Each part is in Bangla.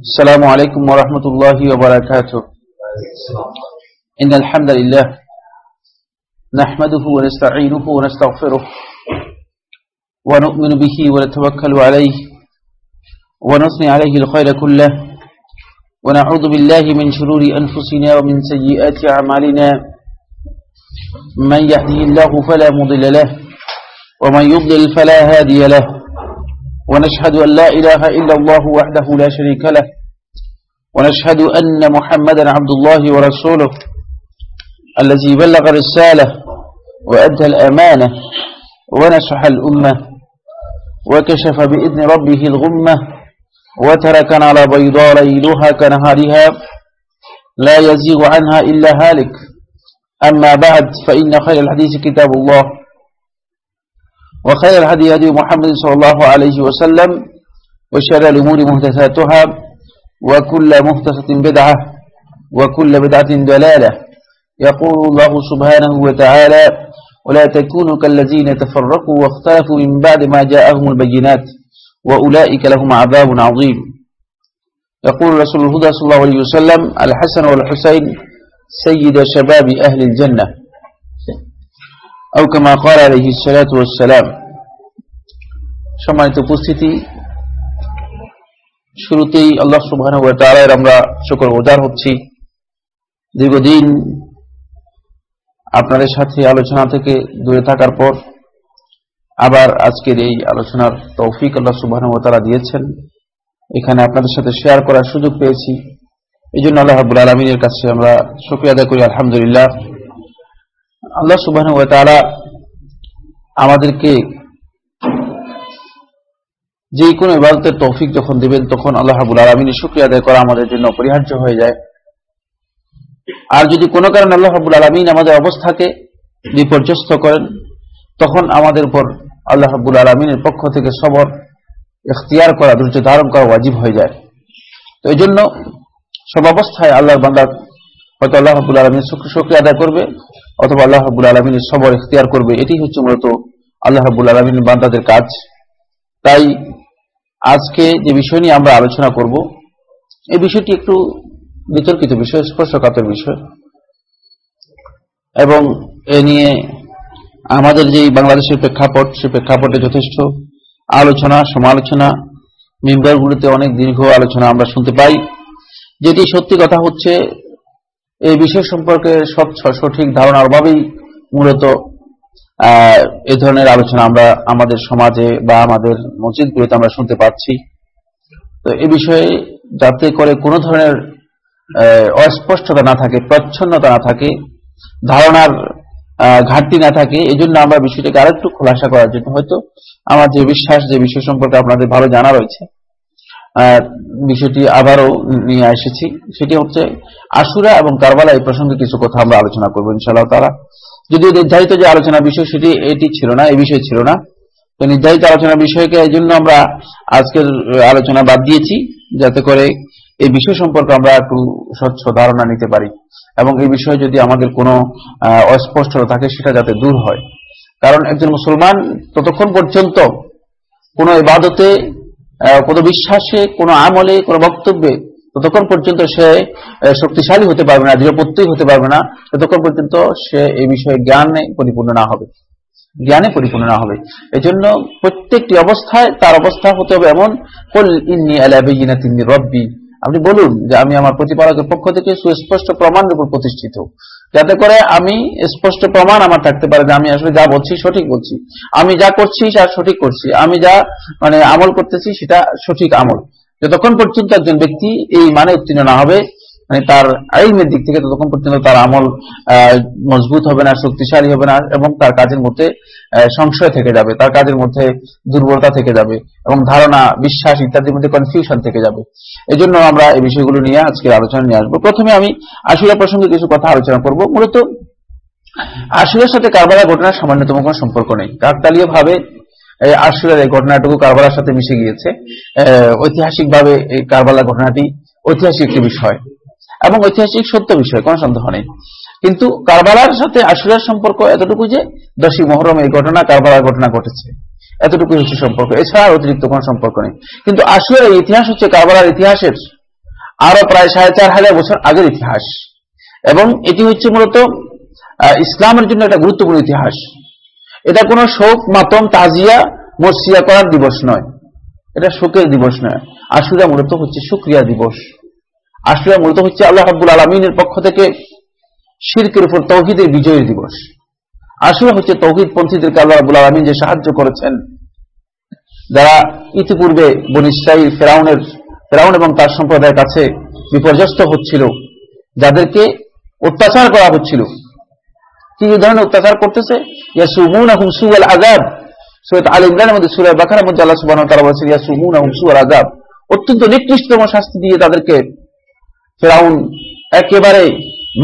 السلام عليكم ورحمة الله وبركاته. إن الحمد لله نحمده ونستعينه ونستغفره ونؤمن به ونتوكل عليه ونثني عليه الخير كله ونعوذ بالله من شرور أنفسنا ومن سيئات أعمالنا. من يهده الله فلا مضل له ومن يضلل فلا هادي له. ونشهد أن لا إله إلا الله وحده لا شريك له ونشهد أن محمدا عبد الله ورسوله الذي بلغ رسالة وأدى الأمانة ونصح الأمة وكشف بإذن ربه الغمة وتركنا على بيضاء ليلها كنهارها لا يزيغ عنها إلا هالك. أما بعد فإن خير الحديث كتاب الله وخير الهدي هدي محمد صلى الله عليه وسلم وشر الأمور مهدثاتها وكل مهدثة بدعة وكل بدعة دلالة يقول الله سبحانه وتعالى ولا تكونوا كالذين تفرقوا واختلفوا من بعد ما جاءهم البينات وأولئك لهم عذاب عظيم. يقول رسول الهدى صلى الله عليه وسلم الحسن والحسين سيد شباب أهل الجنة أو كما قال عليه الصلاة والسلام সম্মানিত উপস্থিতি শুরুতেই আল্লাহ সুবহানাহু ওয়া তাআলার আমরা শুকর গুজার হচ্ছি দীর্ঘদিন আপনাদের সাথে আলোচনা থেকে দূরে থাকার পর আবার আজকের এই আলোচনার তৌফিক আল্লাহ সুবহানাহু ওয়া তাআলা দিয়েছেন এখানে আপনাদের সাথে শেয়ার করার সুযোগ পেয়েছি এই জন্য আল্লাহ রাব্বুল আলামিনের কাছে আমরা শুকরিয়া আদায় করি, আলহামদুলিল্লাহ। আল্লাহ ওয়া তাআলা আমাদেরকে যে কোনো ইবাদতের তৌফিক যখন দিবেন, তখন আল্লাহ রাব্বুল আলামিনের শুকরিয়া আদায় করা আমাদের জন্য অপরিহার্য হয়ে যায়। আর যদি কোনো কারণে আল্লাহ রাব্বুল আলামিন আমাদের অবস্থাকে বিপর্যস্ত করেন, তখন আমাদের উপর আল্লাহ রাব্বুল আলামিনের পক্ষ থেকে সবর, ইখতিয়ার করা, ধৈর্য ধারণ করা ওয়াজিব হয়ে যায়। তো এই জন্য সব অবস্থায় আল্লাহর বান্দা হয়তো আল্লাহ রাব্বুল আলামিনের শুকরিয়া আদায় করবে, অথবা আল্লাহ রাব্বুল আলামিনের সবর ইখতিয়ার করবে। এটি হচ্ছে মূলত আল্লাহ রাব্বুল আলামিনের বান্দাদের কাজ। তাই আজকে যে বিষয় নিয়ে আমরা আলোচনা করব, এই বিষয়টি একটু বিতর্কিত বিষয়, স্পর্শকাতর বিষয়। এবং এ নিয়ে আমাদের যে বাংলাদেশের প্রেক্ষাপট, সে প্রেক্ষাপটে যথেষ্ট আলোচনা, সমালোচনা, মেম্বারগুলিতে অনেক দীর্ঘ আলোচনা আমরা শুনতে পাই। যেটি সত্যি কথা হচ্ছে, এই বিষয় সম্পর্কে স্বচ্ছ সঠিক ধারণার অভাবেই মূলত এ ধরনের আলোচনা আমরা আমাদের সমাজে বা আমাদের মসজিদগুলিতে আমরা শুনতে পাচ্ছি। তো এ বিষয়ে যাতে করে কোনো ধরনের অস্পষ্টতা না থাকে, প্রচ্ছন্নতা না থাকে, ধারণার ঘাটতি না থাকে এই জন্য আমরা বিষয়টাকে আরেকটু খোলাসা করার জন্য হয়তো আমার যে বিশ্বাস, যে বিষয় সম্পর্কে আপনাদের ভালো জানা রয়েছে বিষয়টি আবারও নিয়ে এসেছি। সেটি হচ্ছে আশুরা এবং কারবালা এই প্রসঙ্গে কিছু কথা আমরা আলোচনা করব ইনশাআল্লাহ তারা যদিও নির্ধারিত যে আলোচনা বিষয়, সেটি এটি ছিল না, এই বিষয় ছিল না। তো নির্ধারিত আলোচনা বিষয়কে এই জন্য আমরা আজকের আলোচনা বাদ দিয়েছি, যাতে করে এই বিষয় সম্পর্কে আমরা একটু স্বচ্ছ ধারণা নিতে পারি এবং এই বিষয়ে যদি আমাদের কোনো অস্পষ্টতা থাকে, সেটা যাতে দূর হয়। কারণ একজন মুসলমান ততক্ষণ পর্যন্ত কোনো ইবাদতে কোনো বিশ্বাসে, কোনো আমলে, কোনো বক্তব্যে ততক্ষণ পর্যন্ত সে শক্তিশালী হতে পারবে না, দৃঢ়প্রত্যয়ী হতে পারবে না, ততক্ষণ পর্যন্ত সে এই বিষয়ে জ্ঞানে পরিপূর্ণ না হবে। জ্ঞানে পরিপূর্ণ না হবে। এই জন্য প্রত্যেকটি অবস্থায় তার অবস্থা হতে হবে এমন, কল ইন্নি আলাবিনা তিনি রব্বি। আপনি বলুন যে আমি আমার প্রতিপালকের পক্ষ থেকে সুস্পষ্ট প্রমাণের উপর প্রতিষ্ঠিত। যাতে করে আমি স্পষ্ট প্রমাণ আমার থাকতে পারে যে আমি আসলে যা বলছি সঠিক বলছি। আমি যা করছি তা সঠিক করছি। আমি যা মানে আমল করতেছি সেটা সঠিক আমল। যতক্ষণ পর্যন্ত একজন ব্যক্তি এই মানে উত্তীর্ণ না হবে মানে তার আইনের দিক থেকে ততক্ষণ পর্যন্ত তার আমল মজবুত হবে না, শক্তিশালী হবে না, এবং তার কাজের মধ্যে সংশয় থেকে যাবে, তার কাজের মধ্যে দুর্বলতা থেকে যাবে, এবং ধারণা, বিশ্বাস ইত্যাদির মধ্যে কনফিউশন থেকে যাবে। এই জন্য আমরা এই বিষয়গুলো নিয়ে আজকে আলোচনা নিয়ে আসব। প্রথমে আমি আশুরা প্রসঙ্গে কিছু কথা আলোচনা করব। মূলত, আশুরার সাথে কারবালা ঘটনার সামান্যতম কোনো সম্পর্ক নেই। কাকতালীয় ভাবে আশুরার এই ঘটনাটুকু কারবালার সাথে মিশে গিয়েছে। ঐতিহাসিক ভাবে এই কারবালা ঘটনাটি ঐতিহাসিক একটি বিষয়। এবং ঐতিহাসিক সত্য বিষয় কোনো সন্দেহ নেই। কিন্তু কারবালার সাথে আশুরার সম্পর্ক এতটুকু যে দশই মহরম এই ঘটনা, কারবালার ঘটনা ঘটেছে। এতটুকুই হচ্ছে সম্পর্ক। এছাড়া অতিরিক্ত কোন সম্পর্ক নেই। কিন্তু আশুরার ইতিহাস হচ্ছে কারবালার ইতিহাসের আরও প্রায় সাড়ে চার হাজার বছর আগের ইতিহাস। এবং এটি হচ্ছে মূলত ইসলামের জন্য একটা গুরুত্বপূর্ণ ইতিহাস। এটা কোনো শোক, মাতম, তাজিয়া, মর্সিয়া করার দিবস নয়। এটা শোকের দিবস নয়। আশুরা মূলত হচ্ছে সুক্রিয়া দিবস। আশুরা মূলত হচ্ছে আল্লাহ হাবুল আলমিনের পক্ষ থেকে শিরকের উপর তৌহিদের বিজয়ের দিবস। আশুরা হচ্ছে তৌহিদ পন্থীদেরকে আল্লাহ রাবুল আলমিন যে সাহায্য করেছেন, যারা ইতিপূর্বে বনিসাই ফেরাউনের, ফেরাউন এবং তার সম্প্রদায়ের কাছে বিপর্যস্ত হচ্ছিল, যাদেরকে অত্যাচার করা হচ্ছিল। কি ধরনের অত্যাচার করতেছে? আজাব সৈয়দ আল্লাহ সুবাহ অত্যন্ত নিকৃষ্টতম শাস্তি দিয়ে তাদেরকে ফেরাউন একেবারে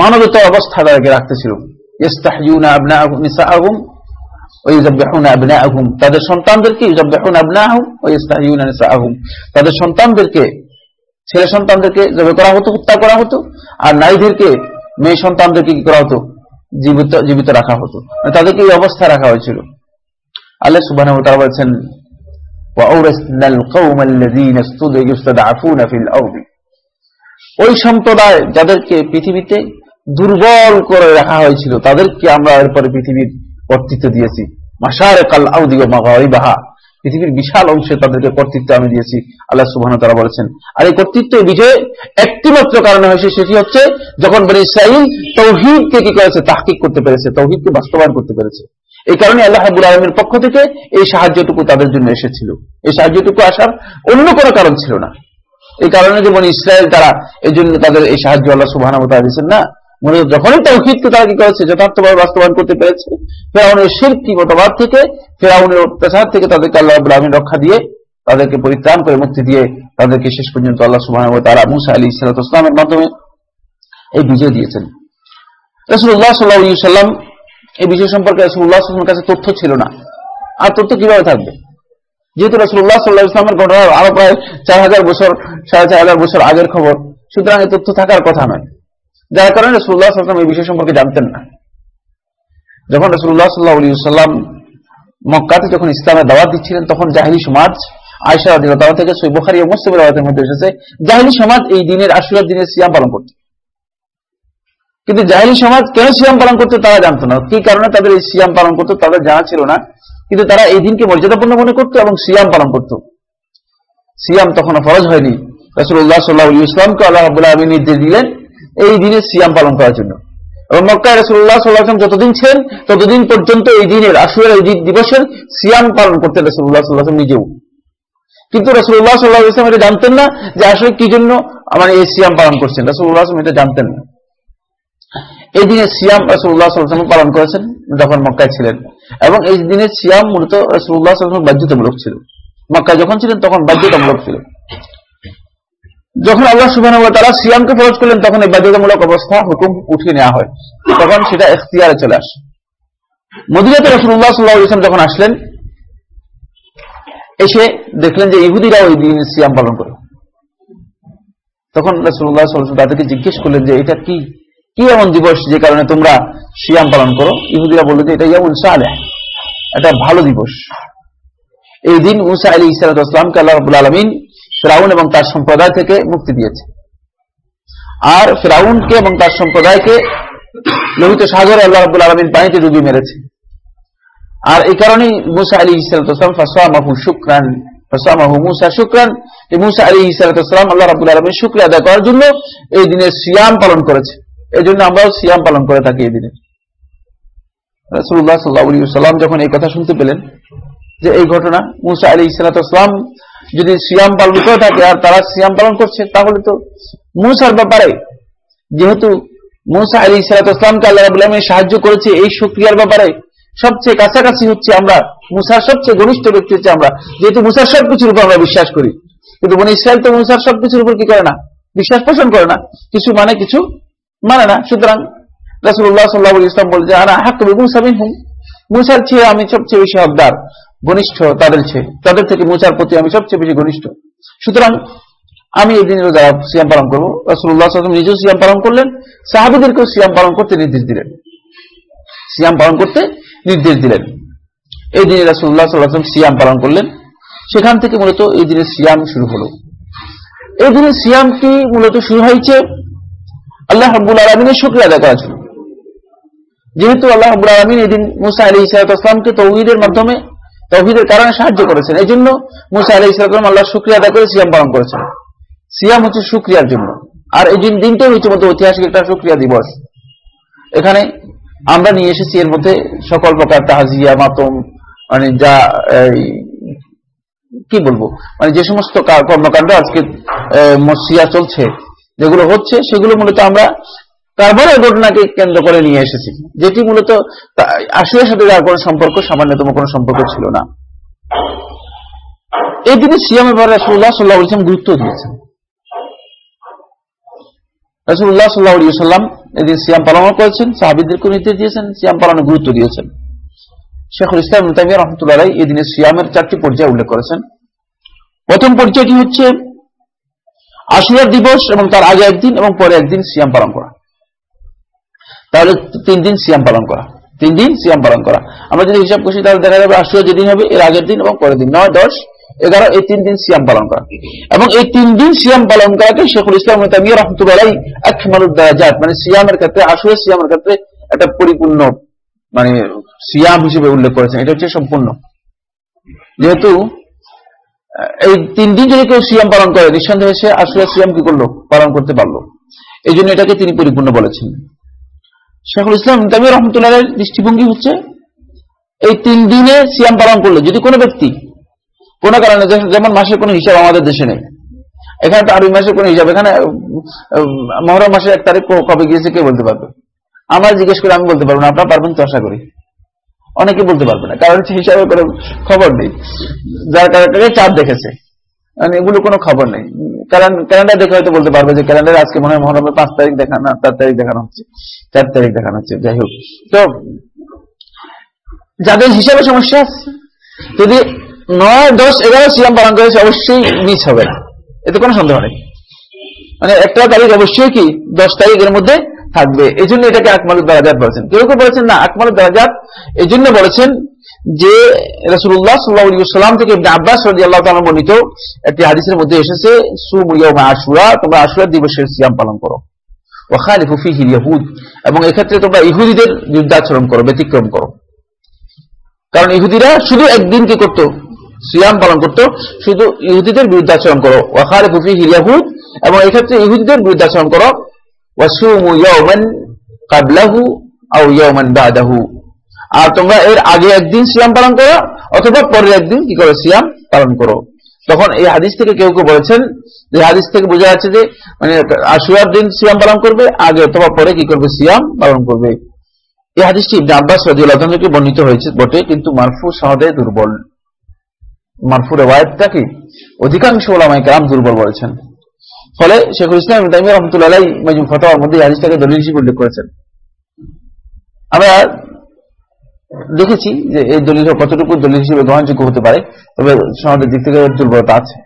মানবত অবস্থা তাদেরকে রাখতেছিল ইস্তাহইউনা আবনাআহুম নিসাআহুম ওয়া ইউযাববিহুনা আবনাআহুম তাদের সন্তানদেরকে ইউযাববিহুনা আবনাআহুম ওয়া ইস্তাহইউনা নিসাআহুম তাদের সন্তানদেরকে ছেলে সন্তানদেরকে জবে করা হতো হত্যা করা হতো আর নারীদেরকে মেয়ে সন্তানদেরকে কি করা হতো জীবিত জীবিত রাখা হতো মানে তাদেরকে এই অবস্থা রাখা হয়েছিল আল্লাহ সুবহানাহু ওয়া তাআলা বলেন وأورثنا القوم الذين يستضعفون في الأرض ওই সম্প্রদায় যাদেরকে পৃথিবীতে দুর্বল করে রাখা হয়েছিল, তাদেরকে আমরা এরপরে পৃথিবীর কর্তৃত্ব দিয়েছি। মাসারে কাল আউদি ও মাহা পৃথিবীর বিশাল অংশে তাদেরকে কর্তৃত্ব আমি দিয়েছি, আল্লাহ সুবাহ তারা বলেছেন। আর এই কর্তৃত্ব বিজয়ে একটি মাত্র কারণে হয়েছে, সেটি হচ্ছে যখন বনি ইসরাইল তৌহিদকে কি করেছে? তাহকিক করতে পেরেছে, তৌহিদকে বাস্তবায়ন করতে পেরেছে। এই কারণে আল্লাহ হাবুল আলমের পক্ষ থেকে এই সাহায্যটুকু তাদের জন্য এসেছিল। এই সাহায্যটুকু আসার অন্য কোনো কারণ ছিল না। এই কারণে যেমন ইসরায়েল তারা এই জন্য তাদের এই সাহায্য আল্লাহ সুবাহ দিয়েছেন। না, মনে যখনই তৌহিদকে তারা কি করেছে? যথার্থভাবে বাস্তবায়ন করতে পেরেছে। ফেরাউনের শিল্পী মতবাদ থেকে, ফেরাউনের অত্যাচার থেকে তাদেরকে আল্লাহ আলমিন রক্ষা দিয়ে, তাদেরকে পরিত্রাণ করে মুক্তি দিয়ে তাদেরকে শেষ পর্যন্ত আল্লাহ সুবাহ তারা মুসা আলী ইসলাতামের মাধ্যমে এই বিজয় দিয়েছেন। রসুল্লাহ সাল্লাহ সাল্লাম এই বিষয় সম্পর্কে রসুল্লাহ সাল্লামের কাছে তথ্য ছিল না। আর তথ্য কীভাবে থাকবে? যেহেতু রসুল্লাহ সাল্লাহ ইসলামের ঘটনা আরও প্রায় চার হাজার বছর, সাড়ে চার হাজার বছর আগের খবর, সুতরাং এই তথ্য থাকার কথা নয়। যার কারণে রসুল্লাহ সাল্লাম এই বিষয় সম্পর্কে জানতেন না। যখন রসুল্লাহ সাল্লাহ সাল্লাম মক্কাতে যখন ইসলামের দাওয়াত দিচ্ছিলেন, তখন জাহিলি সমাজ আয়সা দাওয়া থেকে সই বোখারি ও মুসলিমের মধ্যে এসেছে, জাহিলি সমাজ এই দিনের আশুরার দিনের সিয়াম পালন করত। কিন্তু জাহিলি সমাজ কেন সিয়াম পালন করতো তারা জানতো না। কি কারণে তাদের এই সিয়াম পালন করতো তাদের জানা ছিল না। কিন্তু তারা এই দিনকে মর্যাদাপূর্ণ মনে করতো এবং সিয়াম পালন করত। সিয়াম তখন ফরজ হয়নি। রসুল্লাহ সাল্লাহ ইসলামকে আল্লাহ আবুল্লাহ আবী নির্দেশ দিলেন এই দিনে সিয়াম পালন করার জন্য। এবং মক্কায় রসুল্লাহ সাল্লাহাম যতদিন ছিলেন, ততদিন পর্যন্ত এই দিনের আসুরের এই দিবসের সিয়াম পালন করতেন রসুল্লাহ সাল্লাহাম নিজেও। কিন্তু রসুল্লাহ সাল্লাহ ইসলাম এটা জানতেন না যে আসলে কি জন্য আমার এই সিয়াম পালন করছেন। রসুল্লাহ আসলাম এটা জানতেন না। এই দিনে সিয়াম রসুল্লাহ সাল্লাম পালন করেছেন যখন মক্কায় ছিলেন। এবং এই দিনের সিয়াম মূলত রসুল্লাহ সাল্লাম বাধ্যতামূলক ছিল। মক্কায় যখন ছিলেন তখন বাধ্যতামূলক ছিল। যখন আল্লাহ সুবাহ তারা সিয়ামকে ফরজ করলেন, তখন এই বাধ্যতামূলক অবস্থা হুকুম উঠিয়ে নেওয়া হয়। তখন সেটা এখতিয়ারে চলে আসে। মদিনাতে রসুল্লাহ সাল্লাহ ইসলাম যখন আসলেন, এসে দেখলেন যে ইহুদিরা ওই দিন সিয়াম পালন করে। তখন রসুল্লাহ সাল্লাম তাদেরকে জিজ্ঞেস করলেন যে, এটা কি কি এমন দিবস যে কারণে তোমরা সিয়াম পালন করো? ইহুদিরা বলল যে এটা ইয়ামুল সালেহ। এটা ভালো দিবস। এই দিন মুসা আলী ইসালাতামকে আল্লাহ রবুল আলমিন ফেরাউন এবং তার সম্প্রদায় থেকে মুক্তি দিয়েছে। আর ফেরাউনকে এবং তার সম্প্রদায়কে লোহিত সাগরে আল্লাহ রবুল আলমিন পানিতে ডুবিয়ে মেরেছে। আর এই কারণেই মুসা আলী ইসালাতাম ফাসামাহু শুক্রান ফাসামাহু মুসা শুক্রান এই মুসা আলী ইসালাতাম আল্লাহ রবুল আলমিন শুক্রিয়া আদায় করার জন্য এই দিনে সিয়াম পালন করেছে। এই জন্য আমরাও সিয়াম পালন করে থাকি এই দিনে। রসুল্লাহ সাল্লাহ সাল্লাম যখন এই কথা শুনতে পেলেন, যে এই ঘটনা, মুসা আলী ইসালাতাম যদি সিয়াম পালন করে থাকে আর তারা সিয়াম পালন করছে, তাহলে তো মুসার ব্যাপারে, যেহেতু মুসা আলী ইসালাতামকে আল্লাহ আবুল্লাহ সাহায্য করেছে এই সুক্রিয়ার ব্যাপারে, সবচেয়ে কাছাকাছি হচ্ছে আমরা, মুসার সবচেয়ে ঘনিষ্ঠ ব্যক্তি হচ্ছে আমরা। যেহেতু মুসার সবকিছুর উপর আমরা বিশ্বাস করি, কিন্তু মনে ইসরায়েল তো মুসার সবকিছুর উপর কি করে না? বিশ্বাস পোষণ করে না। কিছু মানে কিছু মানে না, সুতরাং রাসুল্লাহ সাল্লাহ ইসলাম বলছে আনা হাক্কবি মুসাবিন হুম মুসার চেয়ে আমি সবচেয়ে বেশি হকদার, ঘনিষ্ঠ তাদের চেয়ে, তাদের থেকে মুসার প্রতি আমি সবচেয়ে বেশি ঘনিষ্ঠ। সুতরাং আমি এই দিনের দ্বারা সিয়াম পালন করব রসুল্লাহ নিজেও সিয়াম পালন করলেন, সাহাবিদেরকেও সিয়াম পালন করতে নির্দেশ দিলেন। সিয়াম পালন করতে নির্দেশ দিলেন। এই দিনে রাসুল্লাহ সাল্লাম সিয়াম পালন করলেন। সেখান থেকে মূলত এই দিনের সিয়াম শুরু হলো। এই দিনের সিয়ামটি মূলত শুরু হয়েছে? আল্লাহ হাবুল আলমিনের শুক্রিয়া আদায় করার জন্য যেহেতু আল্লাহ হাবুল আলমিন এই দিন মুসা আলী ইসলাতামকে তৌহিদের মাধ্যমে তৌহিদের কারণে সাহায্য করেছেন এই জন্য মুসা আলী ইসলাম আল্লাহ শুক্রিয়া আদায় করে সিয়াম পালন করেছেন। সিয়াম হচ্ছে শুক্রিয়ার জন্য। আর এই দিন দিনটাই হচ্ছে মধ্যে ঐতিহাসিক একটা শুক্রিয়া দিবস। এখানে আমরা নিয়ে এসেছি এর মধ্যে সকল প্রকার তাহাজিয়া, মাতম মানে যা কি বলব? মানে যে সমস্ত কর্মকাণ্ড আজকে মসিয়া চলছে যেগুলো হচ্ছে, সেগুলো মূলত আমরা কারবারের ঘটনাকে কেন্দ্র করে নিয়ে এসেছি, যেটি মূলত আসলের সাথে যার কোনো সম্পর্ক, সামান্যতম কোনো সম্পর্ক ছিল না। এই দিনে সিয়ামের ব্যাপারে রাসুল্লাহ সাল্লাহ ইসলাম গুরুত্ব দিয়েছেন। রাসুল্লাহ সাল্লাহ সাল্লাম এদিন সিয়াম পালন করেছেন সাহাবিদদেরকে নির্দেশ দিয়েছেন, সিয়াম পালনে গুরুত্ব দিয়েছেন। শেখুল ইসলাম রহমতুল্লাহ এই দিনে সিয়ামের চারটি পর্যায়ে উল্লেখ করেছেন। প্রথম পর্যায়টি হচ্ছে আশুরার দিবস এবং তার আগে একদিন এবং পরে একদিন সিয়াম পালন করা। তাহলে তিন দিন সিয়াম পালন করা। তিন দিন সিয়াম পালন করা। আমরা যদি হিসাব করছি তাহলে দেখা যাবে আশুরা যেদিন হবে, এর আগের দিন এবং পরের দিন। নয়, দশ, এগারো, এই তিন দিন সিয়াম পালন করা। এবং এই তিন দিন সিয়াম পালন করাকে শেখুল ইসলাম তামিয়া রহমতুল্লাহ একমালুদ্দারাজাত মানে সিয়ামের ক্ষেত্রে আশুরা সিয়ামের ক্ষেত্রে একটা পরিপূর্ণ মানে সিয়াম হিসেবে উল্লেখ করেছেন। এটা হচ্ছে সম্পূর্ণ। যেহেতু এই তিন দিন যদি কেউ সিয়াম পালন করে, নিঃসন্দেহে সে আসলে সিয়াম কি করল? পালন করতে পারল। এই জন্য এটাকে তিনি পরিপূর্ণ বলেছেন। শেখুল ইসলাম তামি রহমতুল্লাহ দৃষ্টিভঙ্গি হচ্ছে, এই তিন দিনে সিয়াম পালন করলে। যদি কোনো ব্যক্তি, কোনো কারণে, যেমন মাসের কোনো হিসাব আমাদের দেশে নেই, এখানে তো আরবি মাসের কোনো হিসাব, এখানে মহরম মাসের এক তারিখ কবে গিয়েছে কে বলতে পারবে? আমরা জিজ্ঞেস করে আমি বলতে পারব না, আপনারা পারবেন তো আশা করি। অনেকে বলতে পারবে না, কারণ হচ্ছে হিসাবে কোনো খবর নেই। যার কারণে চাঁদ দেখেছে। মানে এগুলো কোনো খবর নেই। কারণ ক্যালেন্ডার দেখে হয়তো বলতে পারবে যে ক্যালেন্ডার আজকে মনে হয় মহরমের পাঁচ তারিখ দেখানো চার তারিখ দেখানো হচ্ছে। চার তারিখ দেখানো হচ্ছে, যাই হোক। তো যাদের হিসাবে সমস্যা আছে, যদি নয়, দশ, এগারো সিয়াম পালন করেছে, অবশ্যই মিস হবে না। এতে কোনো সন্দেহ নেই। মানে একটা তারিখ অবশ্যই কি, দশ তারিখের মধ্যে থাকবে। এই জন্য এটাকে আকমালুদ দারাজাত বলেছেন। কেউ কেউ বলেছেন, না আকমালুদ দারাজাত এই জন্য বলেছেন যে রসুল্লাহ সাল্লাহাম থেকে আব্বাস বর্ণিত একটি হাদিসের মধ্যে এসেছে আশুরা তোমরা আশুরার দিবসের সিয়াম পালন করো। এবং এক্ষেত্রে তোমরা ইহুদিদের যুদ্ধাচরণ করো, ব্যতিক্রম করো। কারণ ইহুদিরা শুধু একদিন কি করতো, সিয়াম পালন করতো, শুধু ইহুদিদের বিরুদ্ধাচরণ করো। ওখানে ফুফি হিরিয়াহুদ এবং এক্ষেত্রে ইহুদিদের বিরুদ্ধাচরণ করো। আর তোমরা এর আগে একদিন সিয়াম পালন করো, অথবা পরের একদিন কি করো, সিয়াম পালন করো। তখন এই হাদিস থেকে কেউ কেউ বলেছেন, যে হাদিস থেকে বোঝা যাচ্ছে যে মানে আশুয়ার দিন সিয়াম পালন করবে, আগে অথবা পরে কি করবে, সিয়াম পালন করবে। এই হাদিসটি ইবনে আব্বাস রাজিউল্লাহ থেকে বর্ণিত হয়েছে, বটে, কিন্তু মারফু সহদে দুর্বল। মারফু রেওয়ায়তটা কি? অধিকাংশ ওলামাই কালাম দুর্বল বলেছেন। ফলে শেখুল ইসলাম তাইমিয়া রহমতুল্লাহ মজুম ফতোয়ার মধ্যে হাদিসটাকে দলিল হিসেবে উল্লেখ করেছেন। আমরা দেখেছি যে এই দলিল কতটুকু দলিল হিসেবে গ্রহণযোগ্য হতে পারে, তবে সমাজের দিক থেকে দুর্বলতা আছে।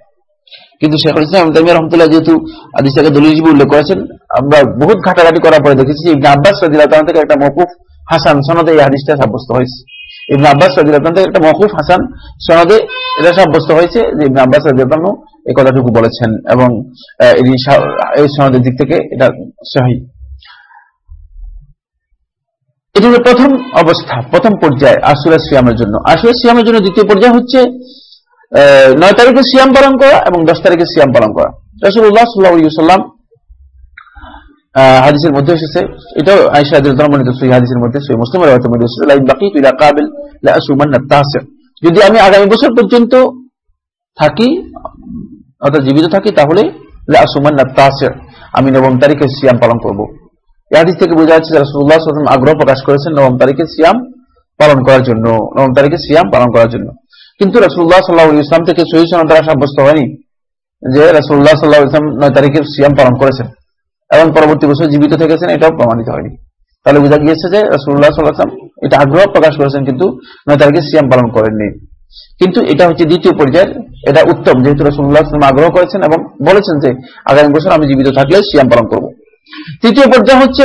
কিন্তু শেখুল ইসলাম তাইমিয়া রহমতুল্লাহ যেহেতু হাদিসটাকে দলিল হিসেবে উল্লেখ করেছেন, আমরা বহুত ঘাটাঘাটি করার পরে দেখেছি ইবনে আব্বাস রাজিল্লাহ থেকে একটা মকুফ হাসান সনদে এই হাদিসটা সাব্যস্ত হয়েছে। ইবনে আব্বাস রাজিল্লাহ থেকে একটা মকুফ হাসান সনদে এটা সাব্যস্ত হয়েছে যে ইবনে আব্বাস রাজিল্লাহ এই কথাটুকু বলেছেন এবং এই সনদের দিক থেকে এটা সহি। এটি হল প্রথম অবস্থা, প্রথম পর্যায়ে আসুরা সিয়ামের জন্য। আসুরা সিয়ামের জন্য দ্বিতীয় পর্যায়ে হচ্ছে নয় তারিখে সিয়াম পালন করা এবং দশ তারিখে সিয়াম পালন করা। রসুল্লাহ সাল্লাহাম হাদিসের মধ্যে এসেছে। এটাও আইসা মনিত সই হাদিসের মধ্যে সই মুসলিমের মধ্যে এসেছে বাকি তুই কাবিল যদি আমি আগামী বছর পর্যন্ত থাকি, অর্থাৎ জীবিত থাকি, তাহলে আমি নবম তারিখে সিয়াম পালন করব। হাদিস থেকে বোঝা যাচ্ছে রাসুল্লাহ আগ্রহ প্রকাশ করেছেন নবম তারিখে সিয়াম পালন করার জন্য, নবম তারিখে সিয়াম পালন করার জন্য। কিন্তু রাসুল্লাহ সাল্লাহ ইসলাম থেকে সহি সনদ দ্বারা সাব্যস্ত হয়নি যে রাসুল্লাহ সাল্লাহ ইসলাম নয় তারিখে সিয়াম পালন করেছেন। এবং পরবর্তী বছর জীবিত থেকেছেন, এটাও প্রমাণিত হয়নি। তাহলে বোঝা গিয়েছে যে রাসুল্লাহ সাল্লাহাম এটা আগ্রহ প্রকাশ করেছেন কিন্তু নয় তারিখে সিয়াম পালন করেননি। কিন্তু এটা হচ্ছে দ্বিতীয় পর্যায়ের, এটা উত্তম, যেহেতু রসুল্লাহ আগ্রহ করেছেন এবং বলেছেন যে আগামী বছর আমি জীবিত থাকলে সিয়াম পালন করব। তৃতীয় পর্যায়ে হচ্ছে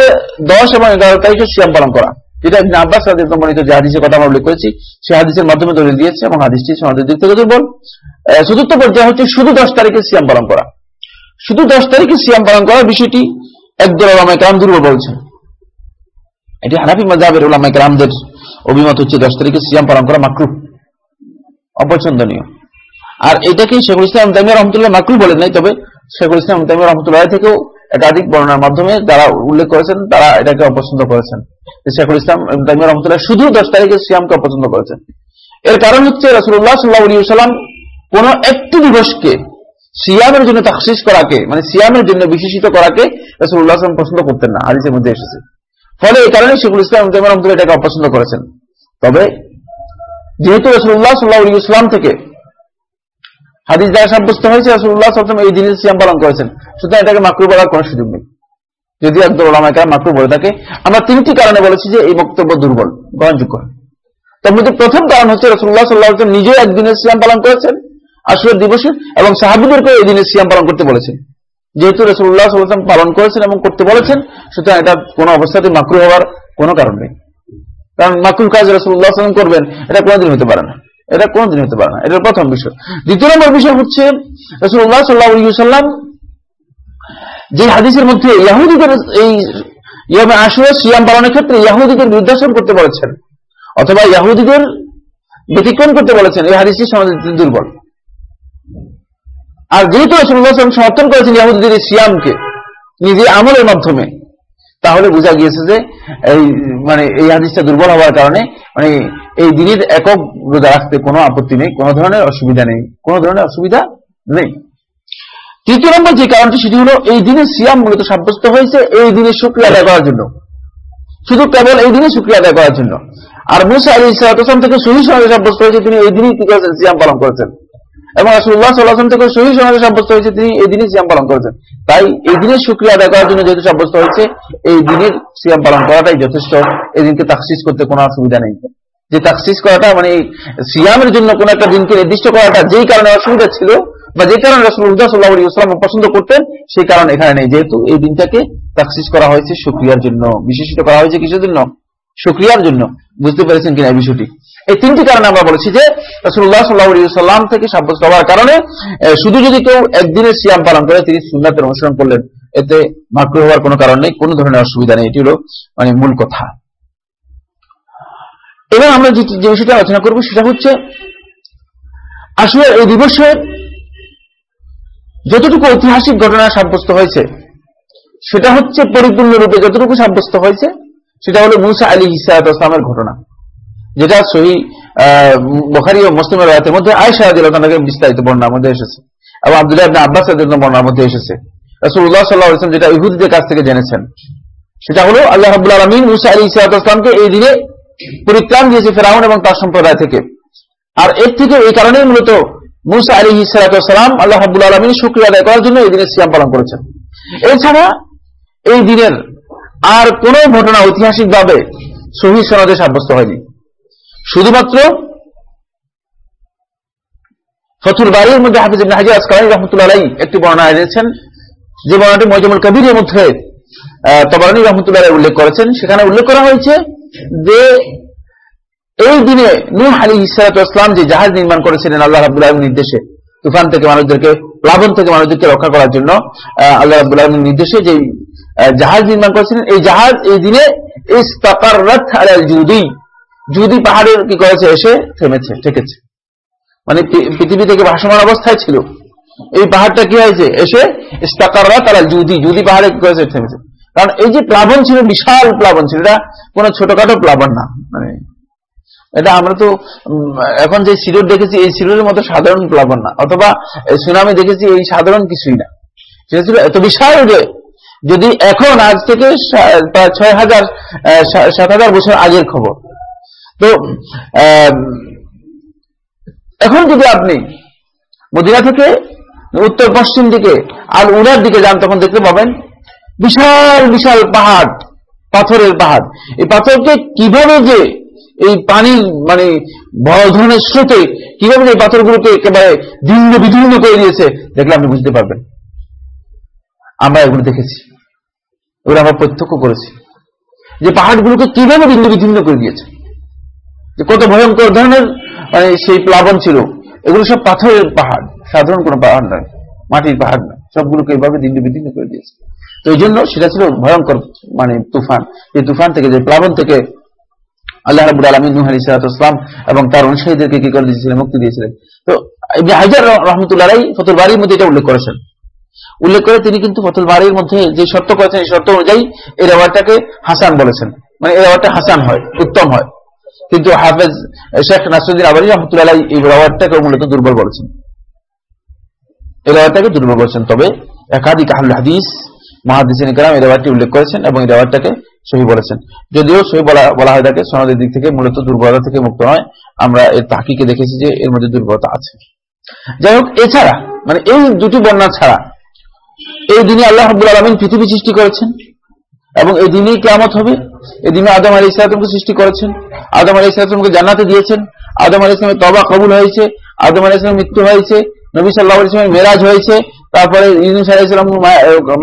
দশ এবং এগারো তারিখে সিয়াম পালন করা। যেটা আব্বাস আনহু যে হাদিসের কথা আমরা উল্লেখ করেছি, সেই হাদিসের মাধ্যমে দলিল দিয়েছে এবং হাদিসটি সমাজের দিক থেকে দুর্বল চতুর্থ পর্যায়ে হচ্ছে শুধু দশ তারিখে সিয়াম পালন করা। শুধু দশ তারিখে সিয়াম পালন করার বিষয়টি একদল ওলামায়ে কেরাম দুর্বল বলছেন। এটি হানাফি মাযহাবের ওলামায়ে কেরামদের অভিমত হচ্ছে দশ তারিখে সিয়াম পালন করা মাকরুহ, অপছন্দনীয়। আর এটাকে শেখুল ইসলাম তামিয়া রহমতুল্লাহ মাকরুহ বলেন নাই, তবে শেখুল ইসলাম তামিয়া রহমতুল্লাহ থেকেও একাধিক বর্ণনার মাধ্যমে যারা উল্লেখ করেছেন, তারা এটাকে অপছন্দ করেছেন। শেখুল ইসলাম তামিয়া রহমতুল্লাহ শুধু দশ তারিখে সিয়ামকে অপছন্দ করেছেন। এর কারণ হচ্ছে রসুল্লাহ সাল্লাহ সাল্লাম কোন একটি দিবসকে সিয়ামের জন্য তাকশিস করাকে মানে সিয়ামের জন্য বিশেষিত করাকে রসুল্লাহ আসলাম পছন্দ করতেন না, হাদিসের মধ্যে এসেছে। ফলে এই কারণে শেখুল ইসলাম রহমতুল্লাহ এটাকে অপছন্দ করেছেন। তবে যেহেতু রসুল্লাহ সাল্লাহ ইসলাম থেকে হাদিস দ্বারা সাব্যস্ত হয়েছে রসুল্লাহ সাল্লাম এই দিনের সিয়াম পালন করেছেন। সুতরাং এটাকে মাকরু বলার কোনো সুযোগ নেই। যদি একদল ওলামাইকার মাকরু বলে থাকে। আমরা তিনটি কারণে বলেছি যে এই বক্তব্য দুর্বল, গ্রহণযোগ্য। তার মধ্যে প্রথম কারণ হচ্ছে রসুল্লাহ সাল্লাহ নিজেও একদিনের সিয়াম পালন করেছেন। আসরের দিবসে এবং সাহাবিদেরকে এই দিনের সিয়াম পালন করতে বলেছেন। যেহেতু রসুল্লাহ সাল্লাম পালন করেছেন এবং করতে বলেছেন, সুতরাং এটা কোনো অবস্থাতে মাকরু হওয়ার কোনো কারণ নেই। কারণ মাকরুল কাজ রসুল্লাহ সাল্লাম করবেন, এটা কোনোদিন হতে পারে না। এটা কোনোদিন হতে পারে না। এটা প্রথম বিষয়। দ্বিতীয় নম্বর বিষয় হচ্ছে রসুল্লাহ সাল্লাহ সাল্লাম যে হাদিসের মধ্যে ইয়াহুদিদের এই ইয়মে আশুরা সিয়াম পালনের ক্ষেত্রে ইয়াহুদিদের নির্দেশন করতে বলেছেন, অথবা ইয়াহুদিদের ব্যতিক্রম করতে বলেছেন, এই হাদিসটি সমাজের দুর্বল। আর যেহেতু রসুল্লাহ সমর্থন করেছেন ইয়াহুদিদের এই সিয়ামকে নিজে আমলের মাধ্যমে, তাহলে বোঝা গিয়েছে যে এই মানে এই হাদিসটা দুর্বল হওয়ার কারণে মানে এই দিনের একক রোজা রাখতে কোনো আপত্তি নেই, কোনো ধরনের অসুবিধা নেই, কোনো ধরনের অসুবিধা নেই। তৃতীয় নম্বর যে কারণটি, সেটি হলো এই দিনের সিয়াম মূলত সাব্যস্ত হয়েছে এই দিনের শুক্রিয়া আদায় করার জন্য। শুধু কেবল এই দিনে শুক্রিয়া আদায় করার জন্য। আর মুসা আলী ইসলাম থেকে সহি সাব্যস্ত হয়েছে, তিনি এই দিনই কি করেছেন? সিয়াম পালন করেছেন। এবং রাসুল্লাহ সাল্লাহাম থেকে সহি সমাজে সাব্যস্ত হয়েছে, তিনি এই দিনই সিয়াম পালন করেছেন। তাই এই দিনের শুক্রিয়া আদায় করার জন্য যেহেতু সাব্যস্ত হয়েছে, এই দিনের সিয়াম পালন করাটাই যথেষ্ট। এই দিনকে তাকসিস করতে কোনো অসুবিধা নেই। যে তাকসিস করাটা মানে সিয়ামের জন্য কোন একটা দিনকে নির্দিষ্ট করাটা যেই কারণে অসুবিধা ছিল বা যে কারণে রসুল্লাহ সাল্লাহ ইসলাম পছন্দ করতেন, সেই কারণ এখানে নেই। যেহেতু এই দিনটাকে তাকসিস করা হয়েছে সুক্রিয়ার জন্য বিশেষিত করা হয়েছে কিসের জন্য? সুক্রিয়ার জন্য। বুঝতে পেরেছেন কিনা এই বিষয়টি? এই তিনটি কারণে আমরা বলেছি যে রসুল্লাহ সাল্লাহ সাল্লাম থেকে সাব্যস্ত হওয়ার কারণে শুধু যদি কেউ একদিনের সিয়াম পালন করে, তিনি সুন্নাতের অনুসরণ করলেন, এতে মাকরু হওয়ার কোনো কারণ নেই, কোনো ধরনের অসুবিধা নেই, এটি হলো মানে মূল কথা। এবার আমরা যে যে বিষয়টা আলোচনা করব, সেটা হচ্ছে, আসলে এই দিবসের যতটুকু ঐতিহাসিক ঘটনা সাব্যস্ত হয়েছে, সেটা হচ্ছে পরিপূর্ণরূপে যতটুকু সাব্যস্ত হয়েছে সেটা হলো মুসা আলী ইসালামের ঘটনা। যেটা সহি বখারি ও মুসলিমের রাতের মধ্যে আয়সা আদিলকে বিস্তারিত বর্ণার মধ্যে এসেছে। এবং আব্দুল্লাহ ইবনে আব্বাস বর্ণার মধ্যে এসেছে। রাসূলুল্লাহ সাল্লাল্লাহু আলাইহি ওয়াসাল্লাম যেটা ইহুদিদের কাছ থেকে জেনেছেন, সেটা হলো আল্লাহ রাব্বুল আলামিন মুসা আলাইহিস সালামকে এই দিনে পরিত্রাণ দিয়েছে ফেরাউন এবং তার সম্প্রদায় থেকে। আর এর থেকে এই কারণেই মূলত মুসা আলী সালাম আল্লাহ রাব্বুল আলমিন শুক্রিয়া আদায় করার জন্য এই দিনের সিয়াম পালন করেছেন। এছাড়া এই দিনের আর কোন ঘটনা ঐতিহাসিকভাবে সহি সনদে সাব্যস্ত হয়নি। শুধুমাত্র ফতুর বাড়ির মধ্যে হাফিজ ইবনে হাজির রহমতুল্লাহ একটি বর্ণনা এনেছেন যে বর্ণনাটি মজমুল কবিরের মধ্যে তবরানী রহমতুল্লাহ উল্লেখ করেছেন। সেখানে উল্লেখ করা হয়েছে যে এই দিনে নূহ আলী ইসলাম যে জাহাজ নির্মাণ করেছিলেন আল্লাহ আলমীর নির্দেশে, তুফান থেকে মানুষদেরকে প্লাবন থেকে মানুষদেরকে রক্ষা করার জন্য আল্লাহ আলমীর নির্দেশে যে জাহাজ নির্মাণ করেছিলেন। এই জাহাজ এই দিনে জুদি জুদি পাহাড়ের কি করেছে? এসে থেমেছে ঠেকেছে মানে পৃথিবী থেকে ভাসমান অবস্থায় ছিল। এই পাহাড়টা কি হয়েছে? এসে ইস্তাকাররাত আলাল জুদি জুদি পাহাড়ে কি করেছে? থেমেছে। কারণ এই যে প্লাবন ছিল, বিশাল প্লাবন ছিল, এটা কোনো ছোটখাটো প্লাবন না। মানে এটা আমরা তো এখন যে সিরোর দেখেছি, এই সিরোরের মতো সাধারণ প্লাবন না। অথবা সুনামি দেখেছি, এই সাধারণ কিছুই না। সেটা ছিল এত বিশাল যে যদি এখন আজ থেকে ছয় হাজার সাত হাজার বছর আগের খবর। তো এখন যদি আপনি মদিনা থেকে উত্তর পশ্চিম দিকে আর উনার দিকে যান, তখন দেখতে পাবেন বিশাল বিশাল পাহাড়, পাথরের পাহাড়। এই পাথরকে কীভাবে যে এই পানির মানে বড় ধরনের স্রোতে কীভাবে এই পাথরগুলোকে একেবারে ভিন্ন বিধীর্ণ করে দিয়েছে, দেখলে আপনি বুঝতে পারবেন। আমরা এগুলো দেখেছি। এগুলো আমরা প্রত্যক্ষ করেছি যে পাহাড়গুলোকে কীভাবে ভিন্ন বিধীর্ণ করে দিয়েছে। যে কত ভয়ঙ্কর ধরনের মানে সেই প্লাবন ছিল। এগুলো সব পাথরের পাহাড়, সাধারণ কোনো পাহাড় নয়, মাটির পাহাড় নয়। সবগুলোকে এইভাবে ভিন্ন বিধীর্ণ করে দিয়েছে। তো এই জন্য সেটা ছিল ভয়ঙ্কর মানে তুফান। এই তুফান থেকে, যে প্লাবন থেকে আল্লাহ রাবুল আলমিন নুহ আলী সালাতাম এবং তার অনুসারীদেরকে কি করে দিয়েছিলেন, মুক্তি দিয়েছিলেন। তো হাজার রহমতুল্লাহ ফতুল বাড়ির মধ্যে এটা উল্লেখ করেছেন। উল্লেখ করে তিনি কিন্তু ফতুল বাড়ির মধ্যে যে শর্ত করেছেন, এই শর্ত অনুযায়ী এই রেওয়ারটাকে হাসান বলেছেন। মানে এই রেওয়ারটা হাসান হয়, উত্তম হয়। কিন্তু হাফেজ শেখ নাসরুদ্দিন আবারি রহমতুল্লাহ এই রেওয়ারটাকে মূলত দুর্বল বলেছেন। এই রেওয়ারটাকে দুর্বল বলেছেন। তবে একাধিক আহুল হাদিস, মহাদিসিন কালাম এই রেওয়ারটি উল্লেখ করেছেন এবং এই রেওয়ারটাকে সহি বলেছেন। যদিও সহি বলা বলা হয়ে থাকে সনদের দিক থেকে মূলত দুর্বলতা থেকে মুক্ত নয়। আমরা এর তাকিকে দেখেছি যে এর মধ্যে দুর্বলতা আছে। যাই হোক, এছাড়া মানে এই দুটি বন্যা ছাড়া এই দিনে আল্লাহ হাবুল আলমিন পৃথিবী সৃষ্টি করেছেন এবং এই দিনেই কেমত হবে। এই দিনে আদম আলী ইসলামকে সৃষ্টি করেছেন। আদম আলী ইসলামকে জানাতে দিয়েছেন। আদম আলী ইসলামের তবা কবুল হয়েছে। আদম আলী ইসলামের মৃত্যু হয়েছে। নবী সাল্লাহ ইসলামের মেরাজ হয়েছে। তারপরে ইউনুস আলাহ ইসলাম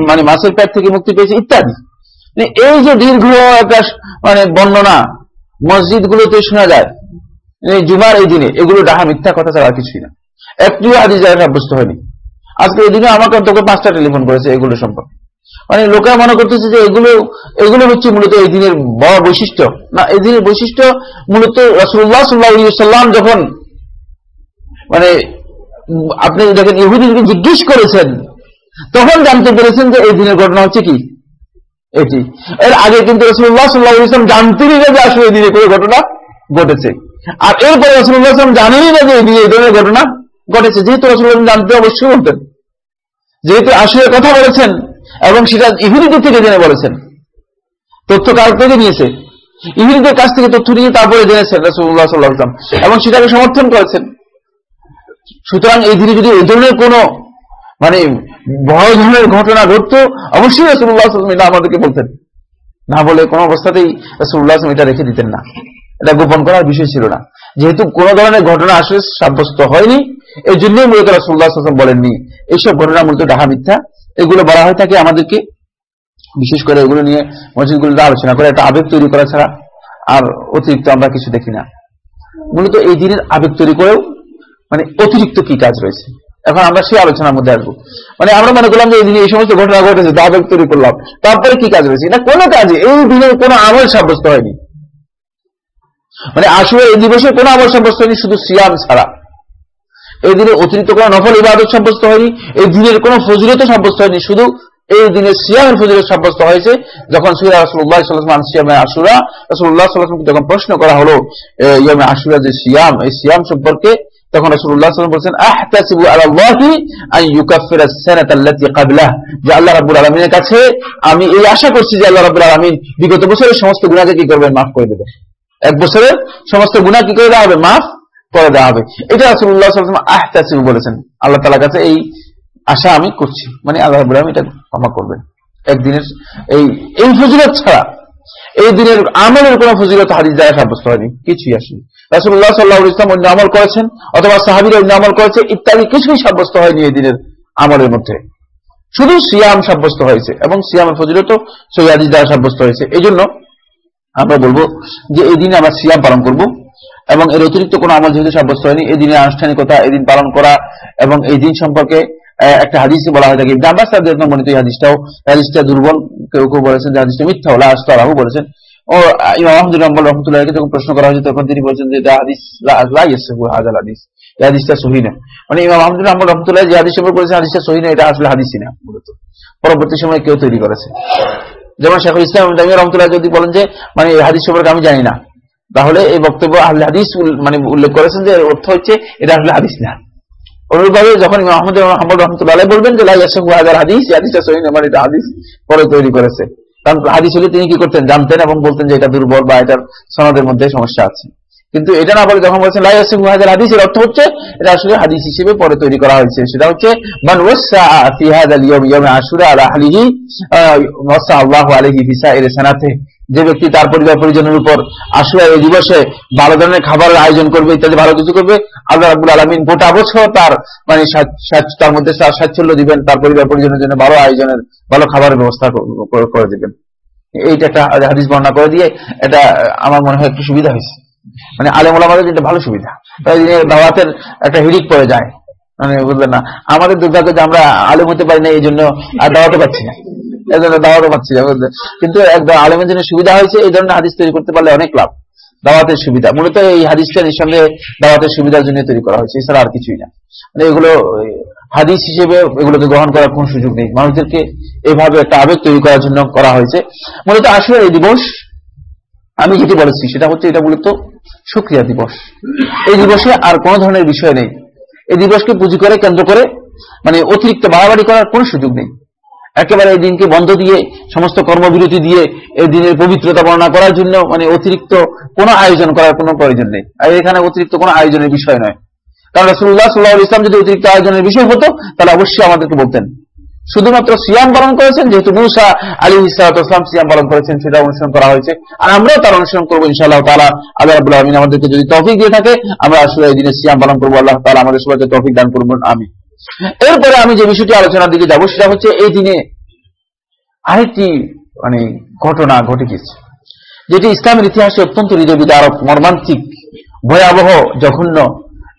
মানে মাসের প্যাট থেকে মুক্তি পেয়েছে, ইত্যাদি। মানে এই যে দীর্ঘ একটা মানে বর্ণনা মসজিদ গুলোতে শোনা যায় জুমার এই দিনে এগুলো ডাহা মিথ্যা কথা ছাড়া কিছুই না। একটিও আদি জায়গায় সাব্যস্ত হয়নি। আজকে এই দিনে আমাকে তোকে পাঁচটা টেলিফোন করেছে এগুলো সম্পর্কে। মানে লোকেরা মনে করতেছে যে এগুলো এগুলো হচ্ছে মূলত এই দিনের বড় বৈশিষ্ট্য। না, এই দিনের বৈশিষ্ট্য মূলত রসুল্লাহ সাল্লাহ সাল্লাম যখন মানে আপনি দেখেন ইহুদিকে জিজ্ঞেস করেছেন, তখন জানতে পেরেছেন যে এই দিনের ঘটনা হচ্ছে কি? এটি। এর আগে কিন্তু রসুল্লাহ সাল্লাহ ইসলাম জানতেনই না যে আসলে এই দিনে কোনো ঘটনা ঘটেছে। আর এরপরে রসুল্লাহ ইসলাম জানেনই না যে এই দিনে এই ধরনের ঘটনা ঘটেছে। যেহেতু রসুল্লাহ জানতে অবশ্যই বলতেন। যেহেতু আসলে কথা বলেছেন, এবং সেটা ইহুদিদের থেকে জেনে বলেছেন। তথ্য কার থেকে নিয়েছে? ইহুদিদের কাছ থেকে তথ্য নিয়ে তারপরে জেনেছেন রসুল্লাহ সাল্লাহ ইসলাম এবং সেটাকে সমর্থন করেছেন। সুতরাং এই দিনে যদি এই ধরনের কোন মানে বড় ধরনের ঘটনা ঘটত, অবশ্যই রসুল্লাহ এটা আমাদেরকে বলতেন। না বলে কোন অবস্থাতেই রসুল্লাহ এটা রেখে দিতেন না। এটা গোপন করার বিষয় ছিল না। যেহেতু কোন ধরনের ঘটনা আসলে সাব্যস্ত হয়নি এই জন্যই মূলত রসুল্লাহ বলেননি, এইসব ঘটনা মূলত ডাহা মিথ্যা। এগুলো বলা হয়ে থাকে আমাদেরকে, বিশেষ করে এগুলো নিয়ে মসজিদগুলোতে আলোচনা করে, একটা আবেগ তৈরি করা ছাড়া আর অতিরিক্ত আমরা কিছু দেখি না। মূলত এই দিনের আবেগ তৈরি করেও মানে অতিরিক্ত কি কাজ রয়েছে? এখন আমরা সেই আলোচনার মধ্যে আসব। মানে আমরা মনে করলাম যে এই দিনে এই সমস্ত ঘটনা ঘটেছে আবেগ তৈরি করলাম, তারপরে কি কাজ রয়েছে? না কোনো কাজে, এই দিনের কোনো আমল সাব্যস্ত হয়নি। মানে আসলে এই দিবসে কোনো আমল সাব্যস্ত হয়নি, শুধু সিয়াম ছাড়া। এই দিনে অতিরিক্ত কোনো নফল ইবাদত সাব্যস্ত হয়নি, এই দিনের কোনো ফজিলত সাব্যস্ত হয়নি, শুধু এই দিনে সিয়ামের ফজিলত সাব্যস্ত হয়েছে, যখন সুরা রসুল্লাহ সাল্লাম সিয়ামে আশুরা রসুল্লাহ যখন প্রশ্ন করা হলো ইয়ামে আশুরা যে সিয়াম, এই সিয়াম সম্পর্কে, তখন সাল্লাম বলছেন আল্লাহ কাছে আমি এই আশা করছি যে আল্লাহ রাব্বুল আলামিন বিগত বছরের সমস্ত গুনাহকে কি করবেন? মাফ করে দেবেন। এক বছরের সমস্ত গুনাহ কি করে দেওয়া হবে? মাফ করে দেওয়া হবে এটা ওয়াসাল্লাম আহতাসিবু বলেছেন। আল্লাহ তাআলার কাছে এই আশা আমি করছি। মানে আল্লাহ আলামিন এটা ক্ষমা করবেন। একদিনের এই এই ফজিলত ছাড়া, এই দিনের আমলের কোন ফজিলত হাদিস দ্বারা সাব্যস্ত হয়নি। কিছুই আসেনি। রাসুল্লাহ সাল্লাহ ইসলাম অন্য আমল করেছেন, অথবা সাহাবিরা অন্য আমল করেছে, ইত্যাদি কিছুই সাব্যস্ত হয়নি এই দিনের আমলের মধ্যে। শুধু সিয়াম সাব্যস্ত হয়েছে এবং সিয়ামের ফজিলত সই হাদিস দ্বারা সাব্যস্ত হয়েছে। এই জন্য আমরা বলব যে এই দিনে আমরা সিয়াম পালন করব। এবং এর অতিরিক্ত কোনো আমল যেহেতু সাব্যস্ত হয়নি, এই দিনের আনুষ্ঠানিকতা, এই দিন পালন করা এবং এই দিন সম্পর্কে একটা হাদিসে বলা হয় থাকে। আব্বাস মনিত এই হাদিসটাও হাদিসটা দুর্বল, কেউ কেউ বলেছেন যে হাদিসটা মিথ্যা হলো বলেছেন। ও আহমদুল রহমতুল্লাহকে যখন প্রশ্ন করা হয়েছে, তখন তিনি বলছেন যে হাদিস মানে আহমদুল যে হাদিস বলেছেন না আসলে না, মূলত। পরবর্তী সময় কেউ তৈরি করেছে। যেমন যদি বলেন যে মানে হাদিস আমি জানি না তাহলে এই বক্তব্য আহলে হাদিস মানে উল্লেখ করেছেন যে অর্থ হচ্ছে এটা আসলে হাদিস না। অনুরূপভাবে যখন আহমদ আহমদ রহমতুল্লাহ বলবেন যে লাইয়াসার হাদিস হাদিসটা আমার এটা হাদিস পরে তৈরি করেছে। কারণ হাদিস হলে তিনি কি করতেন? জানতেন এবং বলতেন যে এটা দুর্বল বা এটার সনদের মধ্যে সমস্যা আছে। কিন্তু এটা না বলে যখন বলছেন লাইয়াসিম হাজার হাদিসের অর্থ হচ্ছে এটা আসলে হাদিস হিসেবে পরে তৈরি করা হয়েছে। সেটা হচ্ছে, মান ওয়াসা ফি হাদাল ফি সাইরি সানাতে। যে ব্যক্তি তার পরিবার পরিজনের উপর আসলে এই দিবসে ভালো ধরনের খাবারের আয়োজন করবে, ইত্যাদি ভালো কিছু করবে, আল্লাহ রাবুল আলমিন গোটা বছর তার মানে তার মধ্যে স্বাচ্ছল্য দিবেন, তার পরিবার পরিজনের জন্য ভালো আয়োজনের, ভালো খাবারের ব্যবস্থা করে দিবেন। এইটা একটা হাদিস বর্ণনা করে দিয়ে এটা, আমার মনে হয় একটু সুবিধা হয়েছে। মানে আলেম ওলামাদের এটা ভালো সুবিধা। দাওয়াতের একটা হিড়িক পড়ে যায়। মানে বুঝলেন না, আমাদের দুর্ভাগ্য যে আমরা আলেম হতে পারি না এই জন্য আর দাওয়াতে পাচ্ছি না। এই জন্য দাওয়াতে পাচ্ছি কিন্তু একদম আলেমের জন্য সুবিধা হয়েছে, এই ধরনের হাদিস তৈরি করতে পারলে অনেক লাভ। দাওয়াতের সুবিধা। মূলত এই হাদিসটা নিঃসন্দেহে দাওয়াতের সুবিধার জন্য তৈরি করা হয়েছে, এছাড়া আর কিছুই না। মানে এগুলো হাদিস হিসেবে এগুলোকে গ্রহণ করার কোন সুযোগ নেই। মানুষদেরকে এইভাবে একটা আবেগ তৈরি করার জন্য করা হয়েছে। মূলত আসলে এই দিবস, আমি যেটি বলেছি, সেটা হচ্ছে এটা মূলত সুক্রিয়া দিবস। এই দিবসে আর কোন ধরনের বিষয় নেই। এই দিবসকে পুঁজি করে কেন্দ্র করে মানে অতিরিক্ত বাড়াবাড়ি করার কোন সুযোগ নেই। একেবারে এই দিনকে বন্ধ দিয়ে, সমস্ত কর্মবিরতি দিয়ে এই দিনের পবিত্রতা বর্ণনা করার জন্য মানে অতিরিক্ত কোনো আয়োজন করার কোনো প্রয়োজন নেই। আর এখানে অতিরিক্ত কোনো আয়োজনের বিষয় নয়। কারণ রসুল্লাহ সাল্লাহ ইসলাম যদি অতিরিক্ত আয়োজনের বিষয় হতো, তাহলে অবশ্যই আমাদেরকে বলতেন। শুধুমাত্র সিয়াম পালন করেছেন, যেহেতু মুসা আলী ইসলাম সিয়াম পালন করেছেন সেটা অনুসরণ করা হয়েছে। আর আমরাও তার অনুসরণ করব ইনশাআল্লাহ তালা আল্লাহ আবুল্লাহ আমিন আমাদেরকে যদি তফিক দিয়ে থাকে, আমরা আসলে এই দিনে সিয়াম পালন করব। আল্লাহ তালা আমাদের সবাইকে তফিক দান করবেন আমি এরপরে আমি যে বিষয়টি আলোচনার দিকে যাব, সেটা হচ্ছে এই দিনে আরেকটি মানে ঘটনা ঘটে গেছে যেটি ইসলামের ইতিহাসে অত্যন্ত হৃদয় বিদারক মর্মান্তিক, ভয়াবহ, জঘন্য,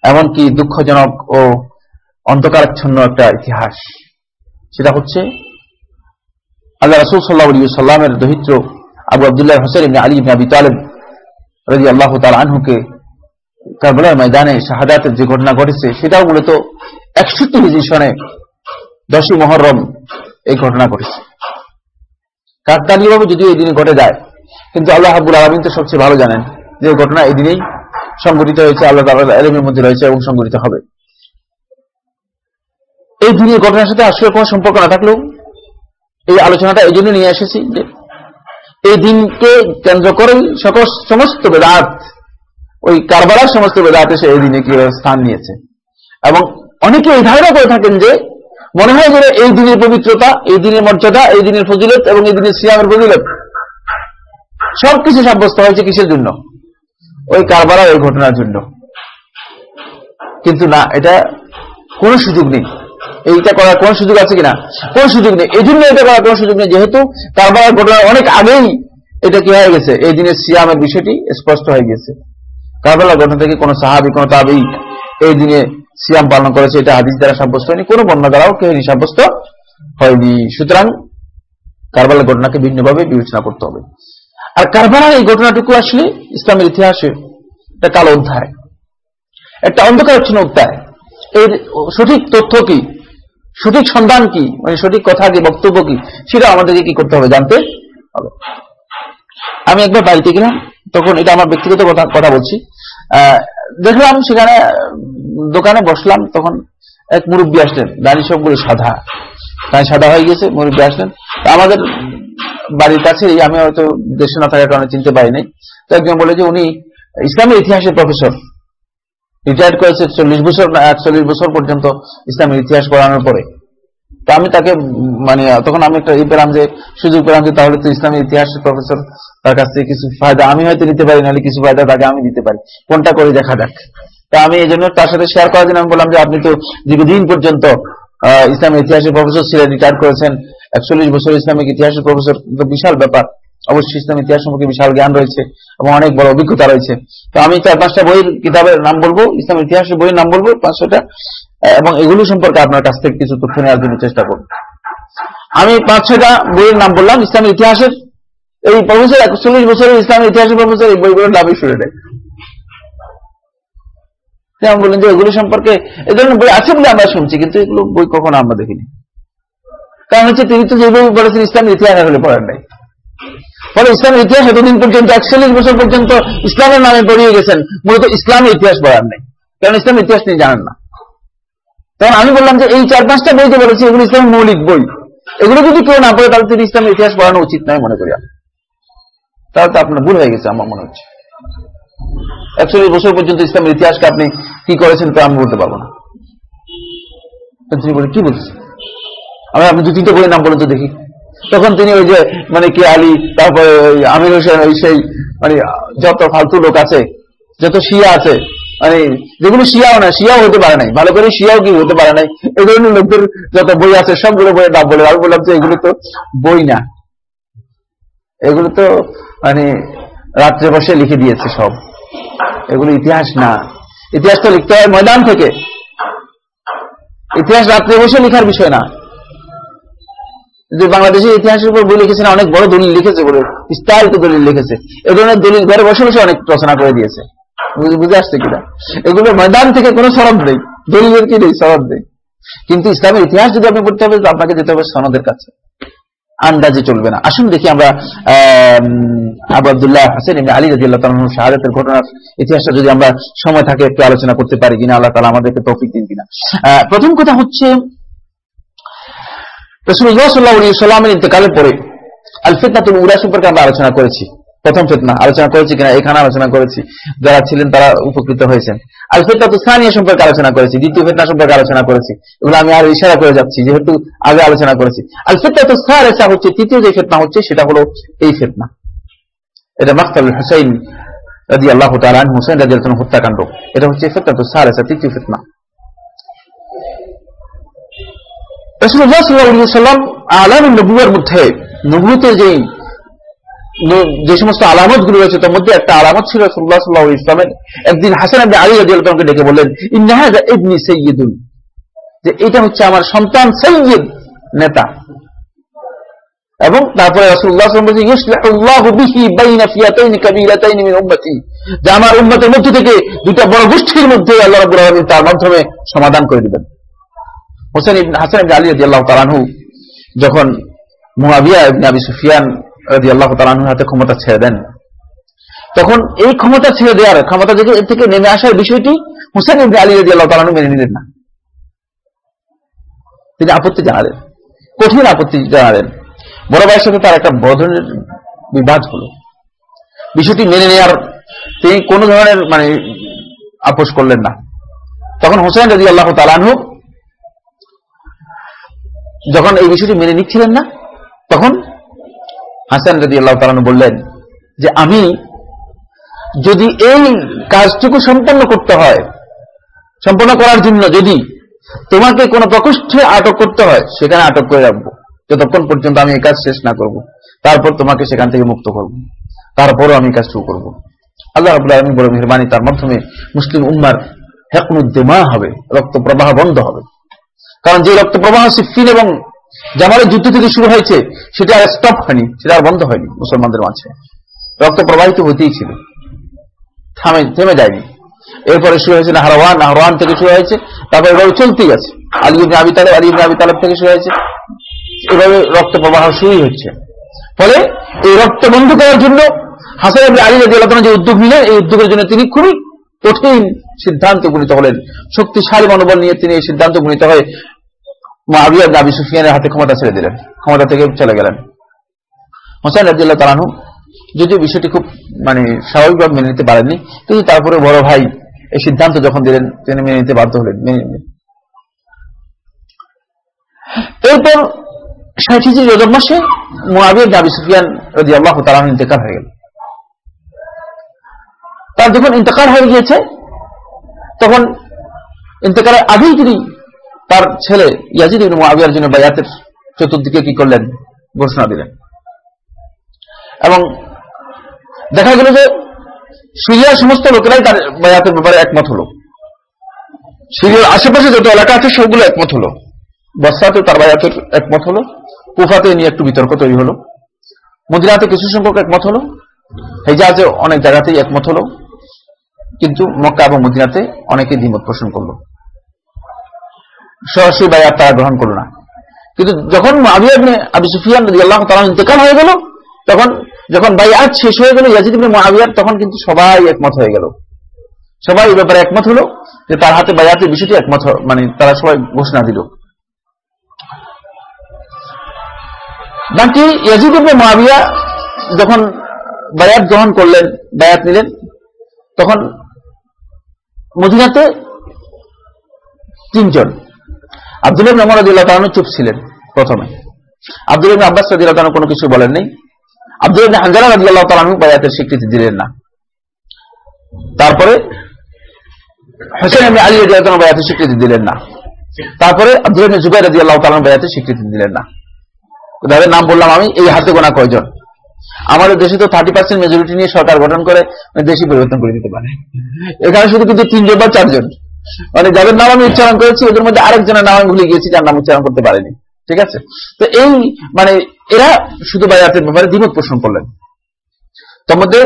এমনকি দুঃখজনক ও অন্ধকারাচ্ছন্ন একটা ইতিহাস। সেটা হচ্ছে আল্লাহ রসুল সাল্লাহ সাল্লামের দহিত্র আবু আবদুল্লাহ হোসেন আলী ইবনে আবি তালেব রাজি আল্লাহ তাল আনহুকে কারবালার ময়দানে শাহাদাতের যে ঘটনা ঘটেছে, সেটাও মূলত একষট্টি হিজি সনে দশই মহরম এই ঘটনা ঘটেছে। কাকতালীয়ভাবে যদিও এই দিনে ঘটে যায়, কিন্তু আল্লাহ হাবুল আলমিন তো সবচেয়ে ভালো জানেন যে ঘটনা এই দিনেই সংঘটিত হয়েছে, আল্লাহ তাল্লাহ আলমের মধ্যে রয়েছে এবং সংঘটিত হবে। এই দিনের ঘটনার সাথে আসলে কোনো সম্পর্ক না থাকলেও এই আলোচনাটা এই জন্য নিয়ে এসেছি যে এই দিনকে কেন্দ্র করে সকল সমস্ত বেদাত, ওই কারবালার সমস্ত বেদাত এসে এই দিনে কি স্থান নিয়েছে। এবং অনেকে এই ধারণা করে থাকেন যে মনে হয় যে এই দিনের পবিত্রতা, এই দিনের মর্যাদা, এই দিনের ফজিলত এবং এই দিনের সিয়ামের ফজিলত সবকিছু সাব্যস্ত হয়েছে কিসের জন্য? ওই কারবালা ওই ঘটনার জন্য। কিন্তু না, এটা কোনো সুযোগ নেই। এইটা করার কোন সুযোগ আছে কিনা? কোন সুযোগ নেই। এই জন্য এটা করার কোন সুযোগ নেই, যেহেতু কারবার ঘটনার অনেক আগেই এটা কি হয়ে গেছে? এই দিনের সিয়ামের বিষয়টি স্পষ্ট হয়ে গেছে। কারবালা ঘটনা থেকে কোন সাহাবি, কোন তাবেই এই দিনে সিয়াম পালন করেছে, এটা হাদিস দ্বারা সাব্যস্ত হয়নি, কোন বন্যা দ্বারাও কেউ সাব্যস্ত হয়নি। সুতরাং কারবালার ঘটনাকে ভিন্নভাবে বিবেচনা করতে হবে। আর কারবালার এই ঘটনাটুকু আসলে ইসলামের ইতিহাসে একটা কালো অধ্যায়। একটা অন্ধকারচ্ছন্ন অধ্যায়। এর সঠিক তথ্য কি? সঠিক সন্ধান কি? মানে সঠিক কথা কি, বক্তব্য কি? সেটা আমাদেরকে কি করতে হবে জানতে হবে। আমি একবার বাড়িতে গেলাম, তখন এটা আমার ব্যক্তিগত কথা কথা বলছি। দেখলাম সেখানে দোকানে বসলাম, তখন এক মুরব্বী আসলেন দাঁড়ি সবগুলো সাদা। তাই সাদা হয়ে গেছে, মুরব্বী আসলেন। আমাদের বাড়ির কাছে আমি হয়তো দেশে না থাকার কারণে চিনতে পারিনি তো একজন বলে যে, উনি ইসলামের ইতিহাসের প্রফেসর। রিটায়ার্ড করেছে চল্লিশ বছর না, একচল্লিশ বছর পর্যন্ত ইসলামের ইতিহাস পড়ানোর পরে। তো আমি তাকে মানে তখন আমি একটা ই পেলাম যে, সুযোগ পেলাম যে, তাহলে তো ইসলামের ইতিহাসের প্রফেসর তার কাছ থেকে কিছু ফায়দা, আমি হয়তো নিতে পারি, নাহলে কিছু ফায়দা তাকে আমি দিতে পারি। কোনটা করে দেখা যাক। তা আমি এই জন্য তার সাথে শেয়ার করার জন্য আমি বললাম যে আপনি তো দীর্ঘদিন পর্যন্ত ইসলামের ইতিহাসের প্রফেসর ছিলেন রিটায়ার করেছেন, একচল্লিশ বছর ইসলামিক ইতিহাসের প্রফেসর বিশাল ব্যাপার। অবশ্যই ইসলাম ইতিহাস সম্পর্কে বিশাল জ্ঞান রয়েছে এবং অনেক বড় অভিজ্ঞতা রয়েছে। তো আমি চার পাঁচটা বইয়ের কিতাবের নাম বলব, ইসলাম ইতিহাসের বইয়ের নাম বলব, পাঁচশোটা এবং এগুলো সম্পর্কে আপনার কাছ থেকে কিছু তথ্য নেওয়ার জন্য চেষ্টা করব। আমি পাঁচ ছটা বইয়ের নাম বললাম ইসলামের ইতিহাসের। এই প্রফেসর একচল্লিশ বছরের ইসলামের ইতিহাসের প্রফেসর এই বইগুলোর নামই শুনে নেয় যেমন বললেন যে এগুলো সম্পর্কে এই ধরনের বই আছে বলে আমরা শুনছি, কিন্তু এগুলো বই কখনো আমরা দেখিনি। কারণ হচ্ছে তিনি তো যে বই বলেছেন, ইসলামের ইতিহাস আসলে পড়ার নাই। ফলে ইসলামের ইতিহাস এতদিন পর্যন্ত, একচল্লিশ বছর পর্যন্ত ইসলামের নামে পড়িয়ে গেছেন, মূলত ইসলামের ইতিহাস পড়ার নেই। কারণ ইসলামের ইতিহাস তিনি জানেন না। তখন আমি বললাম যে এই চার পাঁচটা বই যে বলেছি, এগুলো ইসলামের মৌলিক বই। এগুলো যদি কেউ না পড়ে, তাহলে তিনি ইসলামের ইতিহাস পড়ানো উচিত নয় মনে করি তাহলে তো আপনার ভুল হয়ে গেছে, আমার মনে হচ্ছে। একচল্লিশ বছর পর্যন্ত ইসলামের ইতিহাসকে আপনি কি করেছেন তা আমি বলতে পারব না। তিনি বলে কি বলছেন? আমি আপনি দু তিনটে বইয়ের নাম বলেন তো দেখি। তখন তিনি ওই যে মানে কি আলী, তারপরে ওই আমির হোসেন, ওই সেই মানে যত ফালতু লোক আছে, যত শিয়া আছে মানে যেগুলো শিয়াও না, শিয়াও হতে পারে নাই। ভালো করে শিয়াও কি হতে পারে নাই? এই ধরনের লোকদের যত বই আছে, সবগুলো বইয়ের নাম বলে, আমি বললাম যে এগুলো তো বই না। এগুলো তো মানে রাত্রে বসে লিখে দিয়েছে সব। এগুলো ইতিহাস না। ইতিহাস তো লিখতে হয় ময়দান থেকে। ইতিহাস রাত্রে বসে লেখার বিষয় না। যে বাংলাদেশের ইতিহাসের উপর বই লিখেছে না অনেক বড় দলিল লিখেছে বলে, বিস্তারিত দলিল লিখেছে। এ ধরনের দলিল ঘরে বসে বসে অনেক রচনা করে দিয়েছে। বুঝে আসছে কিনা এগুলো ময়দান থেকে কোনো সরব নেই। দলিলের কি নেই? সরব নেই। কিন্তু ইসলামের ইতিহাস যদি আপনি পড়তে হবে আপনাকে যেতে হবে সনদের কাছে। আন্দাজে চলবে না। আসুন দেখি আমরা আবু আবদুল্লাহ হাসেন এমনি আলী রাজি আল্লাহ শাহাদাতের ঘটনার ইতিহাসটা যদি আমরা সময় থাকে একটু আলোচনা করতে পারি কিনা, আল্লাহ তালা আমাদেরকে তৌফিক দিন কিনা। প্রথম কথা হচ্ছে রসুল্লাহ সাল্লাহ সাল্লামের ইন্তকালের পরে আল ফিতনাতুল উরা সম্পর্কে আমরা আলোচনা করেছি। প্রথম ফেতনা, আলোচনা করেছি কিনা এখানে আলোচনা করেছি। যারা ছিলেন তারা উপকৃত হয়েছেন। আল ফেতনা সানিয়া সম্পর্কে আলোচনা করেছি, দ্বিতীয় ফেতনা সম্পর্কে আলোচনা করেছি। এগুলো আমি আর ইশারা করে যাচ্ছি, যেহেতু আগে আলোচনা করেছি। আল ফেতনা তো সারেসা হচ্ছে, তৃতীয় যে ফেতনা হচ্ছে, সেটা হলো এই ফেতনা। এটা মাখতাল হুসাইন রাজি আল্লাহ তালান হুসাইন রাজি আল্লাহ হত্যাকাণ্ড। এটা হচ্ছে ফেতনা তো সারেসা তৃতীয় ফেতনা। রসুল্লাহ সাল্লাহ সাল্লাম আলাম নবুয়ার মধ্যে নবুতের যেই যে সমস্ত আলামতগুলো রয়েছে, তার মধ্যে একটা আলামত ছিল সুল্লাহ সাল্লাহ ইসলামের একদিন হাসান আব্দি আলী আদিয়ালকে ডেকে বললেন ইন্নাহাজা ইবনি সৈয়দুল যে এটা হচ্ছে আমার সন্তান সৈয়দ নেতা। এবং তারপরে আমার উম্মতের মধ্য থেকে দুটো বড় গোষ্ঠীর মধ্যে আল্লাহ তার মাধ্যমে সমাধান করে দিবেন। হোসেন হাসান আলী রাদিয়াল্লাহু তাআলা যখন ইবনে আবি সুফিয়ান রাজি আল্লাহ তালানুর হাতে ক্ষমতা ছেড়ে দেন। তখন এই ক্ষমতা ছেড়ে দেওয়ার ক্ষমতা থেকে নেমে আসার বিষয়টি হুসেন আলী রাজি আল্লাহ তালানু মেনে নিলেন না। তিনি আপত্তি জানালেন, কঠিন আপত্তি জানালেন। বড় ভাইয়ের সাথে তার একটা বিবাদ হল। বিষয়টি মেনে নেওয়ার তিনি কোন ধরনের মানে আপোষ করলেন না। তখন হোসেন রাজি আল্লাহ তালানহু যখন এই বিষয়টি মেনে নিচ্ছিলেন না, তখন হাসান রাজি আল্লাহ তালানু বললেন যে আমি যদি এই কাজটুকু সম্পন্ন করতে হয়, সম্পন্ন করার জন্য যদি তোমাকে কোন প্রকোষ্ঠে আটক করতে হয়, সেখানে আটক করে রাখব। যতক্ষণ পর্যন্ত আমি এই কাজ শেষ না করব, তারপর তোমাকে সেখান থেকে মুক্ত করব। তারপরও আমি কাজ শুরু করব। আল্লাহ রাবুল আলমী বড় মেহরবানি, তার মাধ্যমে মুসলিম উম্মার হেকনুদ্দেমা হবে রক্ত প্রবাহ বন্ধ হবে। কারণ যে রক্ত প্রবাহ সিফিন এবং জামালের যুদ্ধ থেকে শুরু হয়েছে, সেটা আর স্টপ হয়নি, সেটা আর বন্ধ হয়নি মুসলমানদের মাঝে। রক্ত প্রবাহিত হতেই ছিল। থামে, থেমে যায়নি। এরপরে শুরু হয়েছে নাহরওয়ান নাহরওয়ান থেকে শুরু হয়েছে, তারপর এভাবে চলতেই আছে। আলী ইবনে আবি তালেব, আলী ইবনে আবি তালেব থেকে শুরু হয়েছে। এভাবে রক্ত প্রবাহ শুরুই হচ্ছে। ফলে এই রক্ত বন্ধ করার জন্য হাসান আবি আলী রাজি আল্লাহ যে উদ্যোগ নিলেন, এই উদ্যোগের জন্য তিনি খুবই কঠিন সিদ্ধান্ত গুণিত হলেন। শক্তিশালী মনোবল নিয়ে তিনি এই সিদ্ধান্ত গুণিত হয়ে মাবিয়া আবি সুফিয়ানের হাতে ক্ষমতা ছেড়ে দিলেন। ক্ষমতা থেকে চলে গেলেন। হোসেন রাজিল্লাহ তালানু যদিও বিষয়টি খুব মানে স্বাভাবিকভাবে মেনে নিতে পারেননি, কিন্তু তারপরে বড় ভাই এই সিদ্ধান্ত যখন দিলেন, তিনি মেনে নিতে বাধ্য হলেন, মেনে নিলেন। এরপর ষাট হিজড়ি রজব মাসে মোয়াবিয়া দাবি সুফিয়ান রাজি আল্লাহ ইন্তেকাল হয়ে গেল। তার যখন ইন্তেকাল হয়ে গিয়েছে, তখন ইন্তেকালের আগেই তিনি তার ছেলে ইয়াজিদ ইবনে মুআবিয়ার জন্য বায়াতের চতুর্দিকে কি করলেন? ঘোষণা দিলেন। এবং দেখা গেল যে সিরিয়ার সমস্ত লোকেরাই তার বায়াতের ব্যাপারে একমত হলো। সিরিয়ার আশেপাশে যত এলাকা আছে, সবগুলো একমত হলো। বস্তাতে তার বায়াতের একমত হলো। কুফাতে নিয়ে একটু বিতর্ক তৈরি হলো। মদিনাতে কিছু সংখ্যক একমত হলো। হেজাজে অনেক জায়গাতেই একমত হলো। কিন্তু মক্কা এবং মদিনাতে অনেকে দ্বিমত পোষণ করল। সরাসরি বায়াত তারা গ্রহণ করল না। কিন্তু যখন আবি সুফিয়ান নদী আল্লাহ তালা ইন্তেকাল হয়ে গেল, তখন যখন বায়াত শেষ হয়ে গেল, ইয়াজিদ ইবনে মহাবিয়ার তখন কিন্তু সবাই একমত হয়ে গেল। সবাই এই ব্যাপারে একমত হলো যে তার হাতে বায়াতের বিষয়টি একমত মানে তারা সবাই ঘোষণা দিল। বাকি ইয়াজিদ ইবনে মহাবিয়া যখন বায়াত গ্রহণ করলেন, বায়াত নিলেন, তখন মদিনাতে তিনজন আব্দুল রহমান চুপ ছিলেন প্রথমে। আব্দুল ইবনে আব্বাস রাদিয়াল্লাহু তাআলা কোনো কিছু বলেন নাই। আব্দুল ইবনে হানজালা রাদিয়াল্লাহু তাআলা বায়াতের স্বীকৃতি দিলেন না। তারপরে হোসেন ইবনে আলী রাদিয়াল্লাহু তাআলা বায়াতের স্বীকৃতি দিলেন না। তারপরে আব্দুল ইবনে জুবাইর রাদিয়াল্লাহু তাআলা বায়াতের স্বীকৃতি দিলেন না। যাদের নাম বললাম আমি, এই হাতে গোনা কয়জন? আমাদের দেশে তো থার্টি পার্সেন্ট মেজরিটি নিয়ে সরকার গঠন করে দেশই পরিবর্তন করে দিতে পারে। এখানে শুধু কিন্তু তিনজন বা চারজন। মানে যাদের নাম আমি উচ্চারণ করেছি, ওদের মধ্যে আরেকজনের নাম আমি ভুলে গিয়েছি, যার নাম উচ্চারণ করতে পারেনি। ঠিক আছে? তো এই মানে এরা শুধু বায়াতের ব্যাপারে দ্বিমত পোষণ করলেন। তার মধ্যে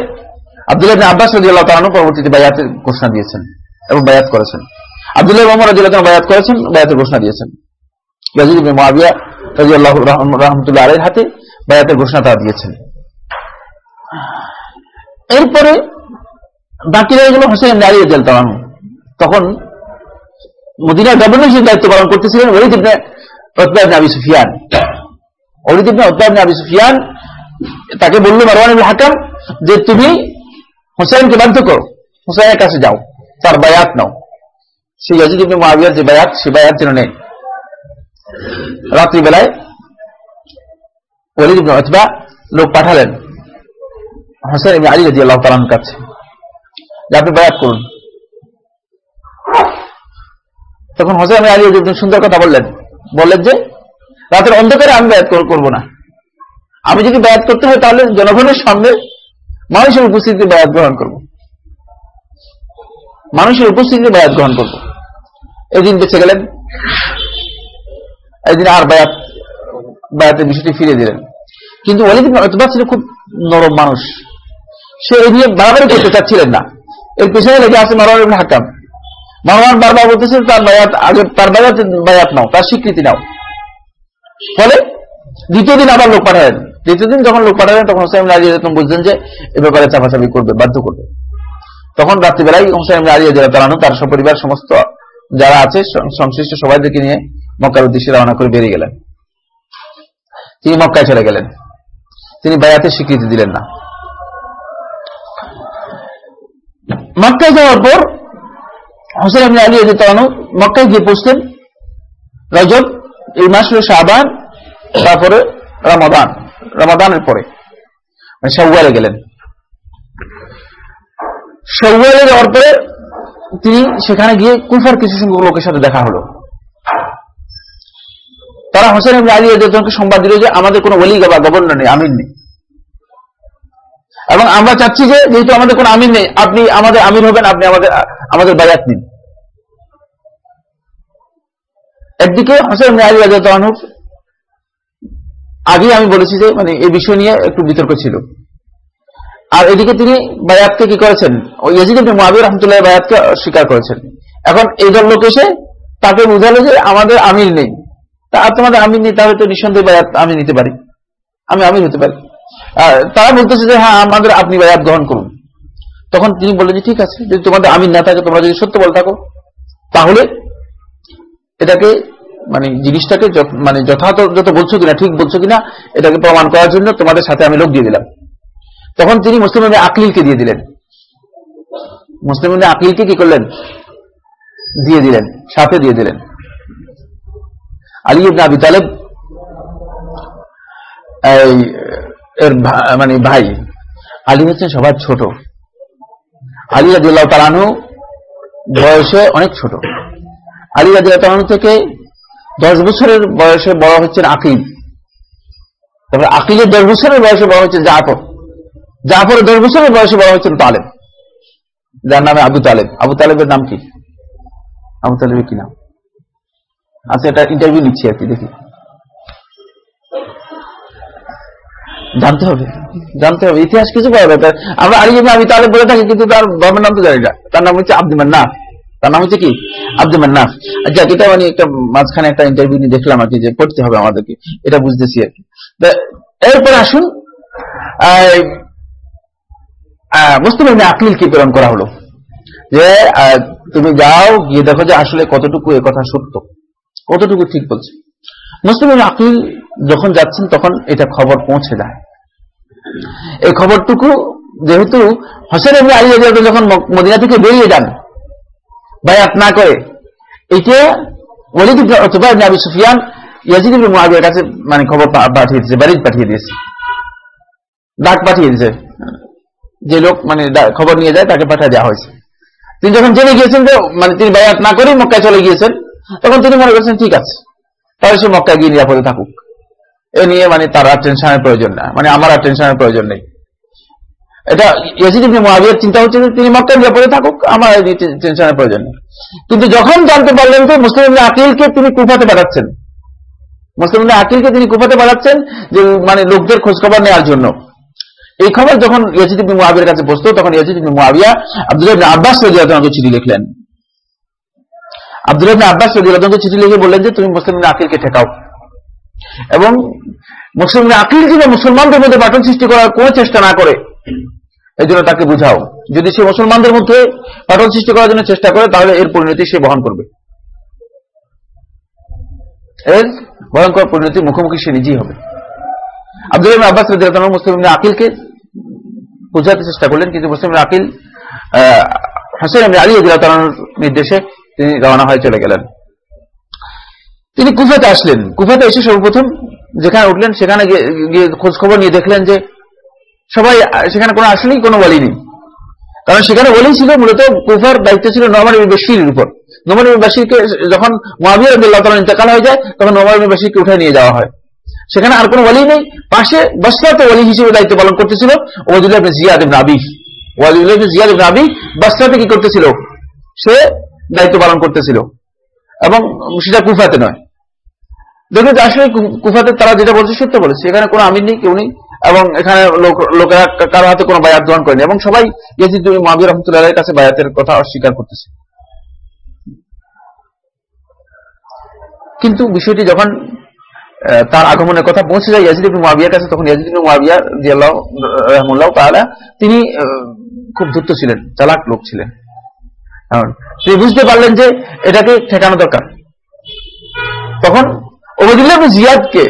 আব্দুল্লাহ আব্বাস রাজি আল্লাহ তালানু পরবর্তীতে বায়াতের ঘোষণা দিয়েছেন এবং বায়াত করেছেন। আব্দুল্লাহ মোহাম্মদ রাজি আল্লাহ বায়াত করেছেন, বায়াতের ঘোষণা দিয়েছেন। ইয়াজিদ হাতে বায়াতের ঘোষণা তারা দিয়েছেন। এরপরে বাকি রয়ে গেল হোসেন তখন মদিনার গভর্নর হিসেবে দায়িত্ব পালন করতেছিলেন ওলিদ ইবনে আবি সুফিয়ান। ওলিদ ইবনে আবি সুফিয়ান তাকে বলল, মারওয়ান হাকাম, যে তুমি হোসেনকে বাধ্য করো হোসেনের কাছে যাও, তার বায়াত নাও। সেই ইয়াজিদ ইবনে মুআবিয়ার যে বায়াত, সে বায়াত যেন নেই। রাত্রিবেলায় ওলিদ ইবনে লোক পাঠালেন হোসেন আলী রাদিয়াল্লাহু তাআলার কাছে। আপনি বায়াত করুন। তখন হোসেন আলী একজন সুন্দর কথা বললেন। বললেন যে, রাতের অন্ধকারে আমি ব্যয়াত করব না। আমি যদি ব্যয়াত করতে হয় তাহলে জনগণের সামনে মানুষের উপস্থিতিতে ব্যয়াত গ্রহণ করব। মানুষের উপস্থিতিতে ব্যয়াত গ্রহণ করব। এদিন বেঁচে গেলেন। এদিন আর বায়াত বায়াতের বিষয়টি ফিরে দিলেন। কিন্তু ওলিদ অতবা ছিল খুব নরম মানুষ। সে এই নিয়ে বাড়াবাড়ি করতে চাচ্ছিলেন না। এর পেছনে লেগে আছে মারওয়ান হাকাম। মারওয়ান বারবার বলতেছে তার বায়াত, আগে তার বায়াত বায়াত নাও, তার স্বীকৃতি নাও। ফলে দ্বিতীয় দিন আবার লোক পাঠালেন। দ্বিতীয় দিন যখন লোক পাঠালেন, তখন হোসাইম আলী তুমি বুঝলেন যে এ ব্যাপারে চাপাচাপি করবে, বাধ্য করবে। তখন রাত্রিবেলায় হোসাইম আলী তালানো তার সপরিবার সমস্ত যারা আছে সংশ্লিষ্ট সবাইদেরকে নিয়ে মক্কার উদ্দেশ্যে রওনা করে বেরিয়ে গেলেন। তিনি মক্কায় চলে গেলেন। তিনি বায়াতে স্বীকৃতি দিলেন না। মক্কায় যাওয়ার পর হোসেন আপনি আলী তালানু মক্কায় গিয়ে পৌঁছলেন। রজব, এই মাস হল শাহবান তারপরে রমাদান, রমাদানের পরে। মানে সৌয়ালে গেলেন। সৌয়ালে যাওয়ার পরে তিনি সেখানে গিয়ে কুফার কিছু সংখ্যক লোকের সাথে দেখা হলো। তারা হোসেন আপনি আলী আলীকে সংবাদ দিল যে আমাদের কোনো ওলি বা গভর্নর নেই, আমির নেই। এবং আমরা চাচ্ছি যেহেতু আমাদের কোনো আমির নেই, আপনি আমাদের আমির হবেন, আপনি আমাদের আমাদের বায়াত নিন। একদিকে হোসেন আলী রাজানুর আগে আমি বলেছি যে মানে এই বিষয় নিয়ে একটু বিতর্ক ছিল। আর এদিকে তিনি বায়াতকে কি করেছেন? রহমতুল্লাহ বায়াতকে স্বীকার করেছেন। এখন এই দল লোক এসে তাকে বুঝালো যে, আমাদের আমির নেই। তা তোমাদের আমির নেই, তাহলে তো নিঃসন্দেহে বায়াত আমি নিতে পারি। আমি আমির হতে পারি। তারা বলতেছে যে হ্যাঁ আমাদের আপনি বায়াত গ্রহণ করুন। তখন তিনি বললেন যে, ঠিক আছে, যদি তোমাদের আমির না থাকে, তোমরা যদি সত্য বলে থাকো, তাহলে এটাকে মানে জিনিসটাকে মানে যথাযথ, যত বলছো কিনা, ঠিক বলছো কিনা, এটাকে প্রমাণ করার জন্য তোমাদের সাথে আমি লোক দিয়ে দিলাম। তখন তিনি মুসলিম আকলিলকে দিয়ে দিলেন। মুসলিম আকলিলকে কি করলেন? দিয়ে দিলেন, সাথে দিয়ে দিলেন। আলী আবি তালেব এর মানে ভাই। আলী হচ্ছেন সবার ছোট। আলী রাজিউল্লাহ তালানু বয়সে অনেক ছোট। আলী রাজিউল্লাহ তালানু থেকে দশ বছরের বয়সে বড় হচ্ছেন আকিল। তারপরে আকিলের দশ বছরের বয়সে বড় হচ্ছেন জাফর। জাফরের দশ বছরের বয়সে বড় হচ্ছেন তালেব। যার নামে আবু তালেব। আবু তালেবের নাম কি? আবু তালেবের কি নাম? আচ্ছা এটা ইন্টারভিউ নিচ্ছি আর কি, দেখি। জানতে হবে জানতে হবে। ইতিহাস কিছু পাওয়া দরকার আমরা আলী আমি তাহলে বলে থাকি, কিন্তু তার ধর্মের নাম তো জানি না। তার নাম হচ্ছে আব্দুল মান্নাফ। তার নাম হচ্ছে কি? আব্দুল মান্নাফ। আচ্ছা এটা মানে একটা মাঝখানে একটা ইন্টারভিউ নিয়ে দেখলাম আর যে পড়তে হবে আমাদেরকে। এটা বুঝতেছি আর কি। এরপরে আসুন মুসলিম আকিল কি প্রেরণ করা হলো? যে তুমি যাও, গিয়ে দেখো যে আসলে কতটুকু এ কথা সত্য। কতটুকু ঠিক বলছে? মুসলিম আকিল যখন যাচ্ছেন, তখন এটা খবর পৌঁছে যায় এই খবরটুকু যেহেতু হোসেন এমনি আলী যখন মদিনা থেকে বেরিয়ে যান, বায়াত না করে, এটা ওলিদ অথবা আবি সুফিয়ান, ইয়াজিদ কাছে মানে খবর পাঠিয়ে দিয়েছে বাড়ি পাঠিয়ে দিয়েছে। ডাক পাঠিয়ে দিয়েছে। যে লোক মানে খবর নিয়ে যায়, তাকে পাঠিয়ে দেওয়া হয়েছে। তিনি যখন জেনে গিয়েছেন যে মানে তিনি বায়াত না করেই মক্কায় চলে গিয়েছেন, তখন তিনি মনে করছেন, ঠিক আছে। তাহলে সে মক্কায় গিয়ে নিরাপদে থাকুক। এ নিয়ে মানে তার আর টেনশনের প্রয়োজন না। মানে আমার আর টেনশনের প্রয়োজন নেই। এটা মুআবিয়ার চিন্তা হচ্ছে তিনি মক্কায় নিরাপদে থাকুক, আমার টেনশনের প্রয়োজন নেই। কিন্তু যখন জানতে পারলেন যে মুসলিম আকিলকে তিনি কুফাতে পাঠাচ্ছেন, মুসলিম আকিলকে তিনি কুফাতে পাঠাচ্ছেন যে মানে লোকদের খোঁজখবর নেওয়ার জন্য। এই খবর যখন ইয়াজিদ ইবনে কাছে পৌঁছতো তখন মুআবিয়া আব্দুল্লাহ ইবনে আব্বাস রাদিয়াল্লাহু আনহু চিঠি লিখলেন। আব্দুল্লাহ আব্বাস রাদিয়াল্লাহু চিঠি লিখে বললেন যে, তুমি মুসলিম আকিলকে ঠেকাও। এবং মুসলিম আকিল যেন মুসলমানদের মধ্যে বাটন সৃষ্টি করার কোনো চেষ্টা না করে এই জন্য তাকে বুঝাও। যদি সে মুসলমানদের মধ্যে পাটন সৃষ্টি করার জন্য চেষ্টা করে, তাহলে এর পরিণতি সে বহন করবে। এর ভয়ঙ্কর পরিণতি মুখোমুখি সে নিজেই হবে। আব্দুল আব্বাস মুসলিম আকিলকে বোঝাতে চেষ্টা করলেন, কিন্তু মুসলিম আকিল হাসেন আলী নির্দেশে তিনি রওনা হয়ে চলে গেলেন। তিনি কুফাতে আসলেন। কুফাতে এসে সর্বপ্রথম যেখানে উঠলেন, সেখানে গিয়ে খোঁজ খবর নিয়ে দেখলেন যে সবাই, সেখানে কোনো আসলেই কোনো বলি নেই। কারণ সেখানে বলেই ছিল মূলত কুফার দায়িত্ব ছিল নমান বেশির উপর। নমান বাসীরকে যখন মহাবীর আল্লাহ তালা ইন্তেকাল হয়ে যায়, তখন নমান বাসীরকে উঠে নিয়ে যাওয়া হয়। সেখানে আর কোনো ওয়ালি নেই। পাশে বসরাতে ওয়ালি হিসেবে দায়িত্ব পালন করতেছিল ওবাদুল্লাহ জিয়াদ নাবি ওয়াদুল্লাহ জিয়াদ নাবি বসরাতে কি করতেছিল? সে দায়িত্ব পালন করতেছিল। এবং সেটা কুফাতে নয়। দেখুন আসলে কুফাতে তারা যেটা বলছে সত্য বলেছে। এখানে কোনো আমির নেই, কেউ নেই, এবং এখানে লোকেরা কারও হাতে কোনো বায়াত গ্রহণ করেনি। এবং সবাই ইয়াজিদ মাহবুর রহমতুল্লাহ কাছে বায়াতের কথা অস্বীকার করতেছে। কিন্তু বিষয়টি যখন তার আগমনের কথা পৌঁছে যায় ইয়াজিদ ইবনে মুয়াবিয়ার কাছে, তখন ইয়াজিদ ইবনে মুয়াবিয়া রাদিয়াল্লাহু রাহমাহুল্লাহ তাআলা, তিনি খুব ধূর্ত ছিলেন, চালাক লোক ছিলেন। কারণ তিনি বুঝতে পারলেন যে এটাকে ঠেকানো দরকার। তখন ওবায়দুল্লাহ জিয়াদকে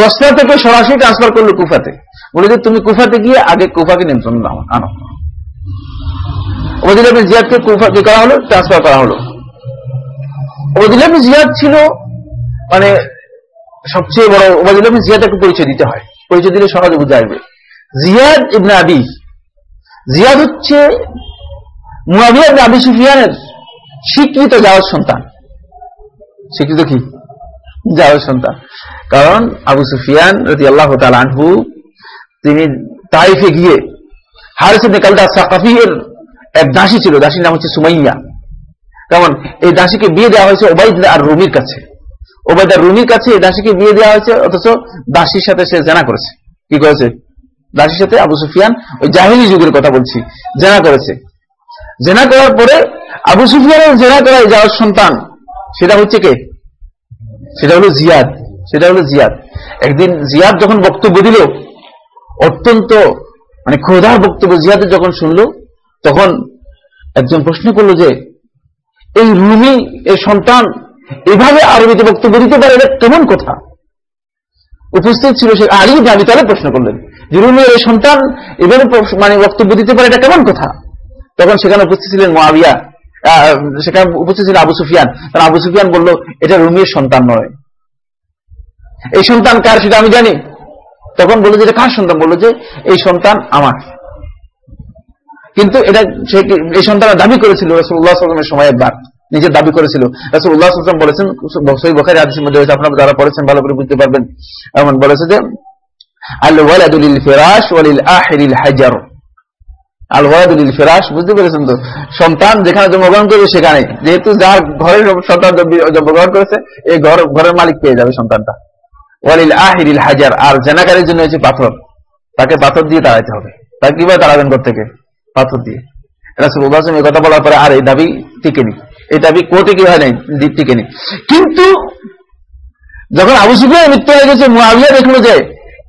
বস্তা থেকে সরাসরি ট্রান্সফার করল কুফাতে। বলে যে তুমি কুফাতে গিয়ে আগে কুফাকে নিয়ন্ত্রণ আনো। জিয়াদকে কুফাকে করা হলো? ট্রান্সফার করা হলো। জিয়াদ ছিল মানে সবচেয়ে বড় ওবায়দুল্লাহ জিয়াদকে পরিচয় দিতে হয়। পরিচয় দিলে সহজে বুঝে আসবে জিয়াদ ইবনে জিয়াদ হচ্ছে মুয়াবিয়া আবি সুফিয়ানের স্বীকৃত যাওয়ার সন্তান। স্বীকৃত কি? যাওয়ার সন্তান। কারণ আবু সুফিয়ান রতি আল্লাহ আনহু, তিনি তাইফে গিয়ে হারিস কালদা সাকাফির এক দাসী ছিল, দাসীর নাম হচ্ছে সুমাইয়া। কেমন? এই দাসীকে বিয়ে দেওয়া হয়েছে ওবাইদ আর রুমির কাছে। ওবাইদ আর রুমির কাছে এই দাসীকে বিয়ে দেওয়া হয়েছে, অথচ দাসীর সাথে সে জানা করেছে। কি করেছে? দাসীর সাথে আবু সুফিয়ান ওই জাহিনী যুগের কথা বলছি, জানা করেছে। জেনা করার পরে আবু সুফিয়ানের জেনা করায় যাওয়ার সন্তান, সেটা হচ্ছে কে? সেটা হলো জিয়াদ, সেটা হলো জিয়াদ। একদিন জিয়াদ যখন বক্তব্য দিল, অত্যন্ত মানে ক্ষোধার বক্তব্য জিয়াদের যখন শুনল, তখন একজন প্রশ্ন করল যে, এই রুমি এর সন্তান এভাবে আরবিতে বক্তব্য দিতে পারে, এটা কেমন কথা? উপস্থিত ছিল সে আলী দাবি তারা প্রশ্ন করলেন যে, রুমি এর সন্তান এভাবে মানে বক্তব্য দিতে পারে, এটা কেমন কথা? তখন সেখানে উপস্থিত ছিলেন মহাবিয়া সেখানে উপস্থিত ছিল আবু সুফিয়ান। কারণ আবু সুফিয়ান বলল, এটা রুমির সন্তান নয়। এই সন্তান কার সেটা আমি জানি। তখন বলল যে, এটা কার সন্তান? বলল যে, এই সন্তান আমার। কিন্তু এটা সে এই সন্তানের দাবি করেছিল রসুল্লাহ সাল্লামের সময় একবার নিজের দাবি করেছিল। রসুল্লাহ সাল্লাম বলেছেন সই বখারি আদিসের মধ্যে হয়েছে আপনারা যারা পড়েছেন ভালো করে বুঝতে পারবেন। এমন বলেছে যে আল ওয়ালাদুল ফেরাস ওয়ালিল আহিরিল হাজার আল ওয়ালাদুল ফেরাস বুঝতে পেরেছেন তো? সন্তান যেখানে জন্মগ্রহণ করবে সেখানে। যেহেতু যার ঘরের সন্তান জন্মগ্রহণ করেছে, এই ঘর ঘরের মালিক পেয়ে যাবে সন্তানটা। ওয়ালিল আহিরিল হাজার, আর জেনাকারের জন্য পাথর। তাকে পাথর দিয়ে দাঁড়াইতে হবে। তাকে কীভাবে দাঁড়াবেন ঘর থেকে? পাথর দিয়ে। এই কথা বলার পরে আর এই দাবি টিকেনি এই দাবি কোর্টে কি হয় নাই? টিকেনি কিন্তু যখন আবু সুফিয়ান মৃত্যু হয়ে গেছে, মুআবিয়া দেখল যে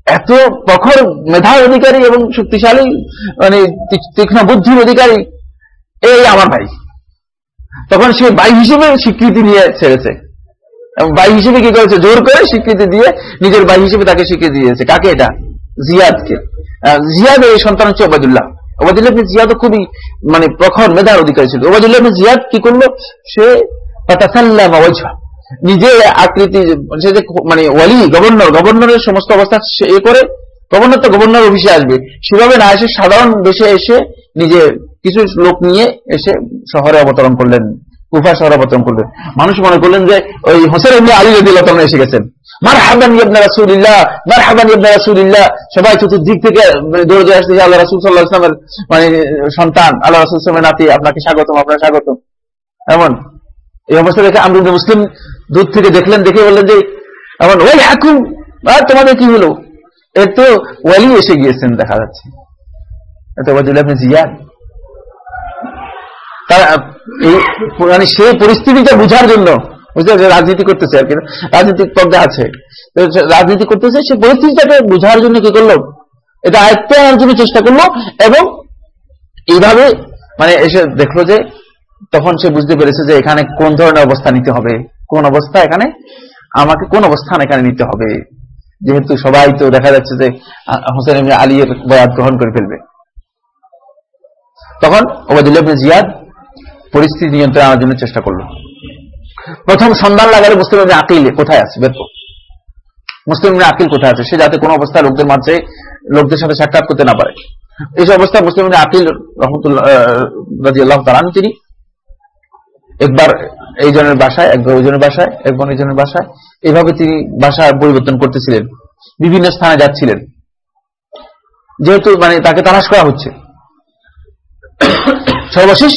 এত প্রখর মেধার অধিকারী এবং শক্তিশালী মানে তীক্ষ্ণ বুদ্ধির অধিকারী এই আমার ভাই। তখন সে ভাই হিসেবে স্বীকৃতি নিয়ে ছেড়েছে। এবং ভাই হিসেবে কি করেছে? জোর করে স্বীকৃতি দিয়ে নিজের ভাই হিসেবে তাকে স্বীকৃতি দিয়েছে। কাকে এটা? জিয়াদকে। জিয়াদ এই সন্তান হচ্ছে ওবায়দুল্লাহ। ওবায়দুল্লাহ জিয়াদ খুবই মানে প্রখর মেধার অধিকারী ছিল। ওবায়দুল্লাহ জিয়াদ কি করল? সে নিজে আকৃতি, সে যে মানে ওয়ালি, গভর্নর, গভর্নরের সমস্ত অবস্থা সে করে, গভর্নর তো গভর্নর অফিসে আসবে। সেভাবে না এসে সাধারণ দেশে এসে নিজে কিছু লোক নিয়ে এসে শহরে অবতরণ করলেন, কুফা শহরে অবতরণ করলেন। মানুষ মনে করলেন যে ওই হোসেন এমনি আলী রদিল্লাহ এসে গেছেন। মার হাবান ইবনা রাসূলিল্লাহ মার হাবান ইবনা রাসূলিল্লাহ, সবাই চতুর্দিক থেকে দৌড়ে দৌড়ে আসছে আল্লাহ রাসূল সাল্লাল্লাহু আলাইহি ওয়াসাল্লামের মানে সন্তান, আল্লাহ রাসূল সাল্লাল্লাহু নাতি, আপনাকে স্বাগতম আপনার স্বাগতম। এমন। এই অবস্থা দেখে আমরু ইবনে মুসলিম দূর থেকে দেখলেন, দেখে বললেন যে এমন ওই হাকুম আর তোমাদের কি হলো? এর তো ওয়ালি এসে গিয়েছেন, দেখা যাচ্ছে। মানে সেই পরিস্থিতিটা বুঝার জন্য রাজনীতি করতেছে আর কি রাজনীতিক পর্দা আছে। রাজনীতি করতেছে সে পরিস্থিতিটাকে বুঝার জন্য কি করল? এটা আয়ত্তে আনার জন্য চেষ্টা করল, এবং এইভাবে মানে এসে দেখল যে তখন সে বুঝতে পেরেছে যে এখানে কোন ধরনের অবস্থা নিতে হবে। কোন অবস্থা এখানে? আমাকে কোন অবস্থান এখানে নিতে হবে? যেহেতু সবাই তো দেখা যাচ্ছে যে হোসেন এমনি আলীর বয়াত গ্রহণ করে ফেলবে। তখন ওবায়দুল্লাহ জিয়াদ পরিস্থিতি নিয়ন্ত্রণে আনার জন্য চেষ্টা করল। প্রথম সন্ধান লাগালে মুসলিম ইবনে আকিল কোথায় আছে? বের করো। মুসলিম আকিল কোথায় আছে? সে যাতে কোনো অবস্থায় লোকদের মাঝে, লোকদের সাথে সাক্ষাৎ করতে না পারে। এই অবস্থায় মুসলিম আকিল রহমতুল্লাহ তাআলা আনহু, তিনি একবার এই জনের বাসায়, একবার ওই জনের বাসায়, একবার এই জনের বাসায়। এভাবে তিনি বাসা পরিবর্তন করতেছিলেন, বিভিন্ন স্থানে যাচ্ছিলেন। যেহেতু মানে তাকে তালাশ করা হচ্ছে। সর্বশেষ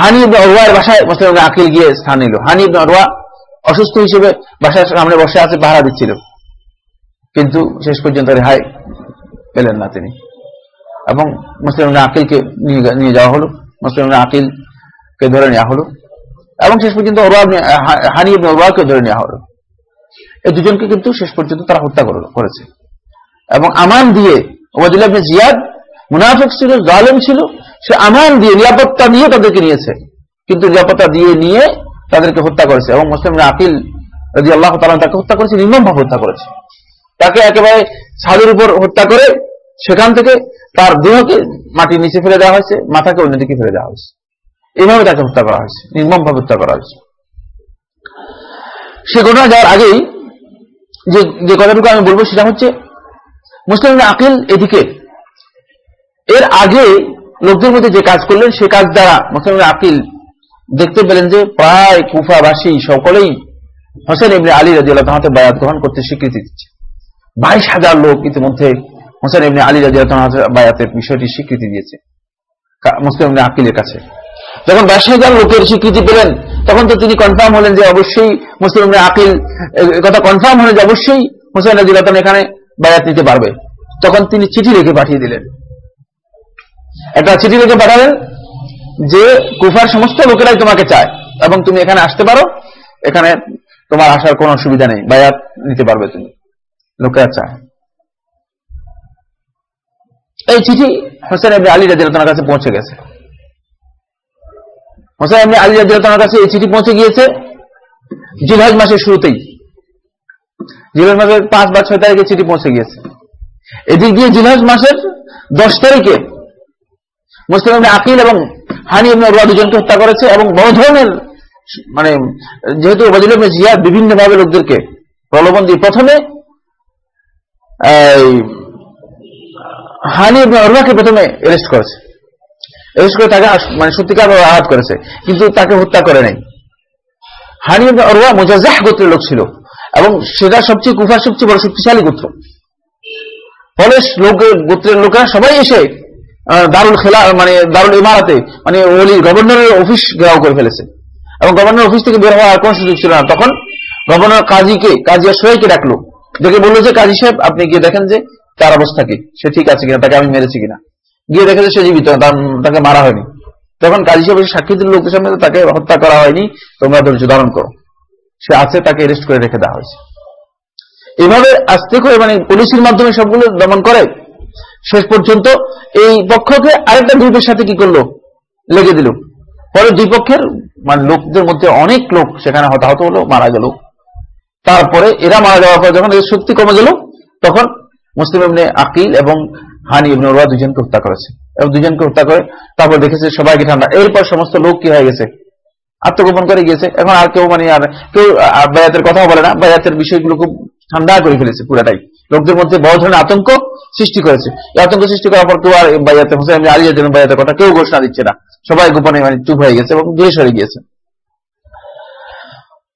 হানি ইবনে অরওয়ার বাসায় মুসলিম আকিল গিয়ে স্থান নিল। হানি অরওয়া অসুস্থ হিসেবে বাসার সামনে বসে আছে, পাহারা দিচ্ছিল। কিন্তু শেষ পর্যন্ত রেহাই পেলেন না তিনি। এবং মুসলিম আকিলকে নিয়ে যাওয়া হলো। মুসলিম ইবনে আকিলকে ধরে নেওয়া হলো? এবং শেষ পর্যন্ত হানি ইবনে ওরওয়াকে ধরে নেওয়া হলো। এই দুজনকে কিন্তু শেষ পর্যন্ত তারা হত্যা করেছে। এবং আমান দিয়ে ওবায়দুল্লাহ ইবনে জিয়াদ মুনাফিক ছিল, জালেম ছিল, সে আমান দিয়ে নিরাপত্তা দিয়ে তাদেরকে নিয়েছে। কিন্তু নিরাপত্তা দিয়ে নিয়ে তাদেরকে হত্যা করেছে। এবং মুসলিম আকিল রাজি আল্লাহ তালা তাকে হত্যা করেছে, নির্মমভাবে হত্যা করেছে। তাকে একেবারে ছাদের উপর হত্যা করে সেখান থেকে তার দেহকে মাটির নিচে ফেলে দেওয়া হয়েছে, মাথাকে অন্যদিকে ফেলে দেওয়া হয়েছে। এইভাবে তাকে হত্যা করা হয়েছে, নির্মমভাবে হত্যা করা হয়েছে। সে ঘটনা যাওয়ার আগেই যে যে কথাটুকু আমি বলব সেটা হচ্ছে মুসলিম আকিল এদিকে। এর আগে লোকদের মধ্যে যে কাজ করলেন, সে কাজ দ্বারা মুসলিম আকিল দেখতে পেলেন যে, প্রায় কুফাবাসী সকলেই হোসেন ইবনে আলী রাজি আল্লাহ তাহাতে বায়াত গ্রহণ করতে স্বীকৃতি দিচ্ছে। বাইশ হাজার লোক ইতিমধ্যে হোসেন ইবনে আলী রাজি আল্লাহ বায়াতের বিষয়টি স্বীকৃতি দিয়েছে মুসলিম আকিলের কাছে। যখন বাইশ হাজার লোকের স্বীকৃতি পেলেন, তখন তো তিনি কনফার্ম হলেন যে অবশ্যই মুসলিম ইবনে আকিল, এ- এ, কথা কনফার্ম হলেন যে অবশ্যই হোসেন রাজি আল্লাহ এখানে বায়াত নিতে পারবে। তখন তিনি চিঠি লিখে পাঠিয়ে দিলেন। একটা চিঠি লিখে পাঠালেন যে, কুফার সমস্ত লোকেরাই তোমাকে চায় এবং তুমি এখানে আসতে পারো, এখানে তোমার আসার কোনো অসুবিধা নেই, বায়াত নিতে পারবে তুমি। লোকেরা চায়। এই চিঠি হোসেন আলী রাজিয়ার কাছে পৌঁছে গেছে। হোসেন এমনি আলী রাজিয়ার কাছে এই চিঠি পৌঁছে গিয়েছে, জিলহাজ মাসের শুরুতেই। জিলহাজ মাসের পাঁচ বা ছয় তারিখে চিঠি পৌঁছে গিয়েছে। এদিক দিয়ে জিলহাজ মাসের দশ তারিখে মুসলিম ইবনে আকিল এবং হানি ইবনে উরওয়া দুজনকে হত্যা করেছে এবং বড় ধরনের মানে যেহেতু ওবায়দুল্লাহ ইবনে জিয়াদ বিভিন্ন ভাবে লোকদেরকে প্রলোভন দিয়ে প্রথমে হানি ইবনে উরওয়াকে প্রথমে অ্যারেস্ট করেছে। অ্যারেস্ট করে তাকে মানে সত্যিকার আঘাত করেছে। কিন্তু তাকে হত্যা করে নাই। হানি ইবনে উরওয়া মুজাজ্জাহ গোত্রের লোক ছিল এবং সেটা সবচেয়ে কুফার সবচেয়ে বড় শক্তিশালী গোত্র। ফলে গোত্রের লোকেরা সবাই এসে দারুল খেলা মানে দারুল ইমারাতে মানে ওলি গভর্নরের অফিস ঘেরাও করে ফেলেছে। এবং গভর্নর অফিস থেকে বের হওয়ার কোনো সুযোগ ছিল না। তখন গভর্নর কাজীকে, কাজী সোয়াইকে ডাকলো। দেখে বলল যে, কাজী সাহেব, আপনি গিয়ে দেখেন যে তার অবস্থা কি। সে ঠিক আছে কিনা, তাকে আমি মেরেছি কিনা। গিয়ে দেখে যে সে জীবিত তাকে মারা হয়নি। তখন কাজী সাহেব সাক্ষী দিল লোকদের সামনে, তাকে হত্যা করা হয়নি, তোমরা ধৈর্য ধারণ করো। সে আছে, তাকে অ্যারেস্ট করে রেখে দেওয়া হয়েছে। এভাবে আস্তে করে মানে পুলিশের মাধ্যমে সবগুলো দমন করে। শেষ পর্যন্ত এই পক্ষকে আরেকটা গ্রুপের সাথে কি করল? লেগে দিল। পরে দুই পক্ষের মানে লোকদের মধ্যে অনেক লোক সেখানে হতাহত হলো, মারা গেল। তারপরে এরা মারা যাওয়ার পর যখন এদের শক্তি কমে গেল, তখন মুসলিম ইবনে আকিল এবং হানি ইবনে উরওয়া দুজনকে হত্যা করেছে। এবং দুজনকে হত্যা করে তারপর দেখেছে সবাইকে ঠান্ডা। এরপর সমস্ত লোক কি হয়ে গেছে? আত্মগোপন করে গিয়েছে। এখন আর কেউ মানে আর কেউ বায়াতের কথাও বলে না। বায়াতের বিষয়গুলো খুব ঠান্ডা করে ফেলেছে পুরাটাই। লোকদের মধ্যে বড় ধরনের আতঙ্ক সৃষ্টি করেছে। এই আতঙ্ক সৃষ্টি করার পর কেউ আর এই বায়াতে হোসেন ইবনে আলী রাদিয়াল্লাহু বায়াতের কথা কেউ ঘোষণা দিচ্ছে না। সবাই গোপনে মানে চুপ হয়ে গেছে এবং দূরে সরে গিয়েছে।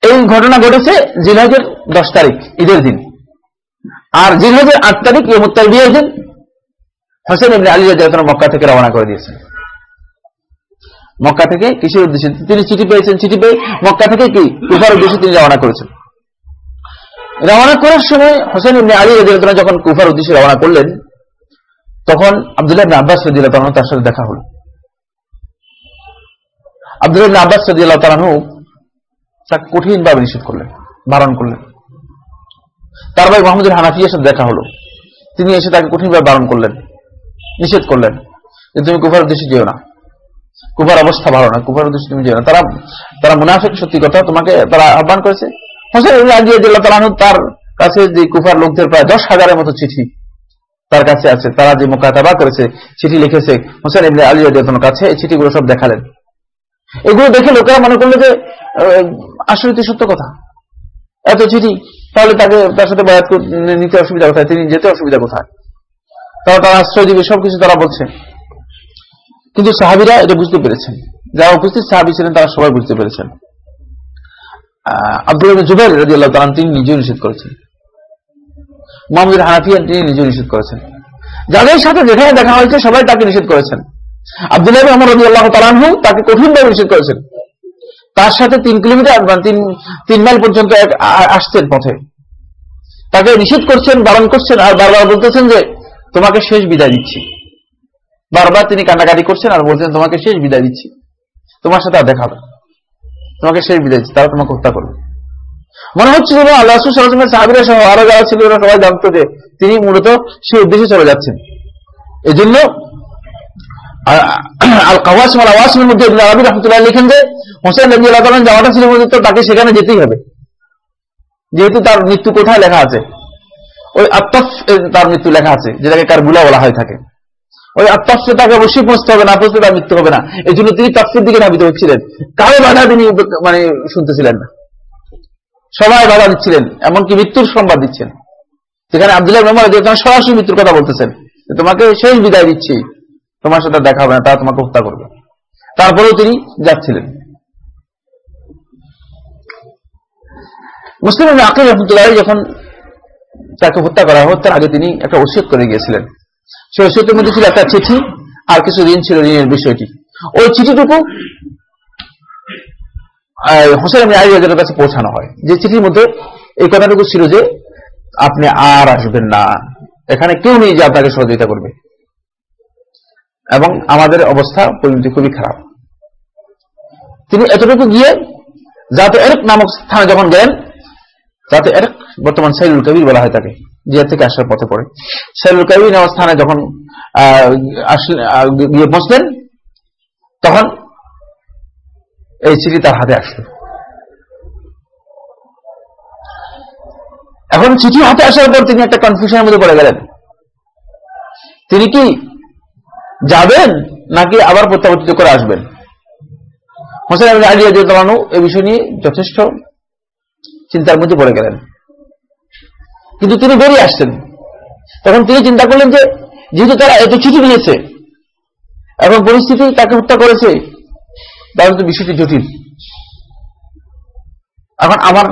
এই ঘটনা ঘটেছে জিলহজের দশ তারিখ, ঈদের দিন। আর জিলহজের আট তারিখ ইয়মুত্তার বিয়ের দিন হোসেন ইবনে আলী রাদিয়াল্লাহু মক্কা থেকে রওনা করে দিয়েছেন। মক্কা থেকে কিসের উদ্দেশ্যে? তিনি চিঠি পেয়েছেন, চিঠি পেয়ে মক্কা থেকে কি? কুফার উদ্দেশ্যে তিনি রওনা করেছেন। রওনা করার সময় হোসেন ইবনে আলী রাদিয়াল্লাহু যখন কুফার উদ্দেশ্যে রওনা করলেন, তখন আব্দুল্লাহ ইবনে আব্বাস তাআলা তার সাথে দেখা হলো। আব্দুল্লাহ ইবনে আব্বাস তাআলা তাকে কঠিনভাবে নিষেধ করলেন, বারণ করলেন। তার ভাই মাহমুদুল হানাফিয়ার সাথে দেখা হলো। তিনি এসে তাকে কঠিনভাবে বারণ করলেন। নিষেধ করলেন। যে তুমি কুফার উদ্দেশ্যে যেও না। কুফার অবস্থা ভালো না, কুফার উদ্দেশ্যে তুমি যেও না। তারা তারা মুনাফিক, সত্যি কথা, তোমাকে, তারা আহ্বান করেছে। হোসেন তার কাছে যে কুফার লোকদের প্রায় দশ হাজারের মতো চিঠি তার কাছে আছে। তারা যে মোকাতাবা করেছে, চিঠি লিখেছে, হোসেন ইবনে আলী কাছে এই চিঠিগুলো সব দেখালেন। এগুলো দেখে লোকেরা মনে করল যে আসলে সত্য কথা। এত চিঠি, তাহলে তাকে তার সাথে বয়াত নিতে অসুবিধা কোথায়? তিনি যেতে অসুবিধা কোথায়? তারা তারা আশ্রয় দিবে, সবকিছু তারা বলছে। কিন্তু সাহাবিরা এটা বুঝতে পেরেছেন। যারা উপস্থিত সাহাবি ছিলেন, তারা সবাই বুঝতে পেরেছেন। আব্দুল জুবাইর রাদিয়াল্লাহু তাআলা তিনি নিজেও নিষেধ করেছেন। মোহাম্মদ হানাফিয়া তিনি নিজেও নিষেধ করেছেন। যাদের সাথে যেখানে দেখা হয়েছে, সবাই তাকে নিষেধ করেছেন। আব্দুল্লাহ ইবনে ওমর রাদিয়াল্লাহু তাআলা আনহু তাকে কঠিনভাবে নিষেধ করেছেন। তার সাথে তিন কিলোমিটার বা তিন তিন মাইল পর্যন্ত আসছেন পথে। তাকে নিষেধ করছেন, বারণ করছেন, আর বারবার বলতেছেন যে তোমাকে শেষ বিদায় দিচ্ছি। বারবার তিনি কান্নাকাটি করছেন আর বলছেন, তোমাকে শেষ বিদায় দিচ্ছি। তোমার সাথে আর দেখা হবে তোমাকে শেষ বিদায় দিচ্ছি। তারা তোমাকে হত্যা করবে। মনে হচ্ছে যেন আল্লাহ সাহাবীরা সহ আরও যারা ছিল, ওরা সবাই জানতো যে তিনি মূলত সেই উদ্দেশ্যে চলে যাচ্ছেন। আল আওয়াসিমের মধ্যে লিখেন হোসেন তাআলা যাওয়াটা তাকে সেখানে যেতেই হবে। যেহেতু তার মৃত্যু কোথায় লেখা আছে? ওই আত্মফ তার মৃত্যু লেখা আছে, যেটাকে কারবুলা বলা হয় থাকে। ওই আত্মফে তাকে অবশ্যই পৌঁছতে হবে, না পৌঁছতে তার মৃত্যু হবে না। এই জন্য তিনি তফসির দিকে ধাবিত হচ্ছিলেন। কারও বাধা তিনি মানে শুনতেছিলেন না। সবাই বাধা দিচ্ছিলেন, এমনকি মৃত্যুর সংবাদ দিচ্ছেন। সেখানে আব্দুল্লাহ মেমর সরাসরি মৃত্যুর কথা বলতেছেন তোমাকে শেষ বিদায় দিচ্ছি। তোমার সাথে দেখা হবে না, তারা তোমাকে হত্যা করবে। তারপরেও তিনি যাচ্ছিলেন। মুসলিম আকিব রহমতুল্লাহ যখন তাকে হত্যা করা তার আগে তিনি একটা ওসিয়ত করে গিয়েছিলেন। সেই ওসিয়তের মধ্যে ছিল একটা চিঠি, আর কিছু ঋণ ছিল ঋণের বিষয়টি। ওই চিঠিটুকু হোসেন কাছে পৌঁছানো হয়। যে চিঠির মধ্যে এই কথাটুকু ছিল যে, আপনি আর আসবেন না। এখানে কেউ নেই যে আপনাকে সহযোগিতা করবে। এবং আমাদের অবস্থা পরিণতি খুবই খারাপ। তিনি এতটুকু গিয়ে, যাতে এরক নামক স্থানে যখন গেলেন যাতে এরক বর্তমান সাইলুল কবির বলা হয় তাকে জিয়া থেকে আসার পথে পড়ে। সাইলুল কবির নামক স্থানে যখন গিয়ে পৌঁছলেন তখন এই চিঠি তার হাতে আসলো। এখন চিঠি হাতে আসার পর তিনি একটা কনফিউশনের মধ্যে পড়ে গেলেন। তিনি কি যাবেন, নাকি আবার প্রত্যাবর্তিত করে আসবেন? হোসেন আলী আলী রাজিয়ালু এই বিষয় নিয়ে যথেষ্ট চিন্তার মধ্যে পড়ে গেলেন। কিন্তু তিনি বেরিয়ে আসছেন। তখন তিনি চিন্তা করলেন যে, যেহেতু তারা এত চিঠি দিয়েছে এখন পরিস্থিতি তাকে হত্যা করেছে, তাহলে তো বিষয়টি জটিল। এখন আমার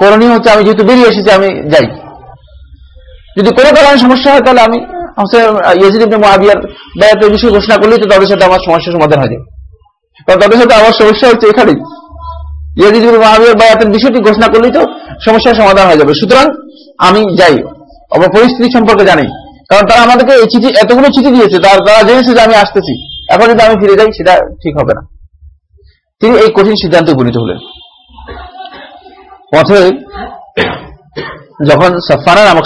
করণীয় হচ্ছে আমি যেহেতু বেরিয়ে এসেছি, আমি যাই। যদি কোনো কারণে সমস্যা হয়, তাহলে আমি মুআবিয়ার দায়াতের বিষয় ঘোষণা করলেই তো তাদের সাথে আমার সমস্যার সমাধান হয়ে যাবে কারণ তাদের সাথে আমার সমস্যা হচ্ছে এখানেই। ইয়াজিদ ইবনে মুআবিয়ার বায়াতের বিষয়টি ঘোষণা করলেই তো সমস্যার সমাধান হয়ে যাবে। সুতরাং আমি যাই। আমার পরিস্থিতি সম্পর্কে জানি। কারণ তারা আমাদেরকে এই চিঠি, এতগুলো চিঠি দিয়েছে, তারা জেনেছে যে আমি আসতেছি। এখন যদি আমি ফিরে যাই, সেটা ঠিক হবে না। তিনি এই কঠিন সিদ্ধান্তে উপনীত হলেন। পথে যখন সাফানা নামক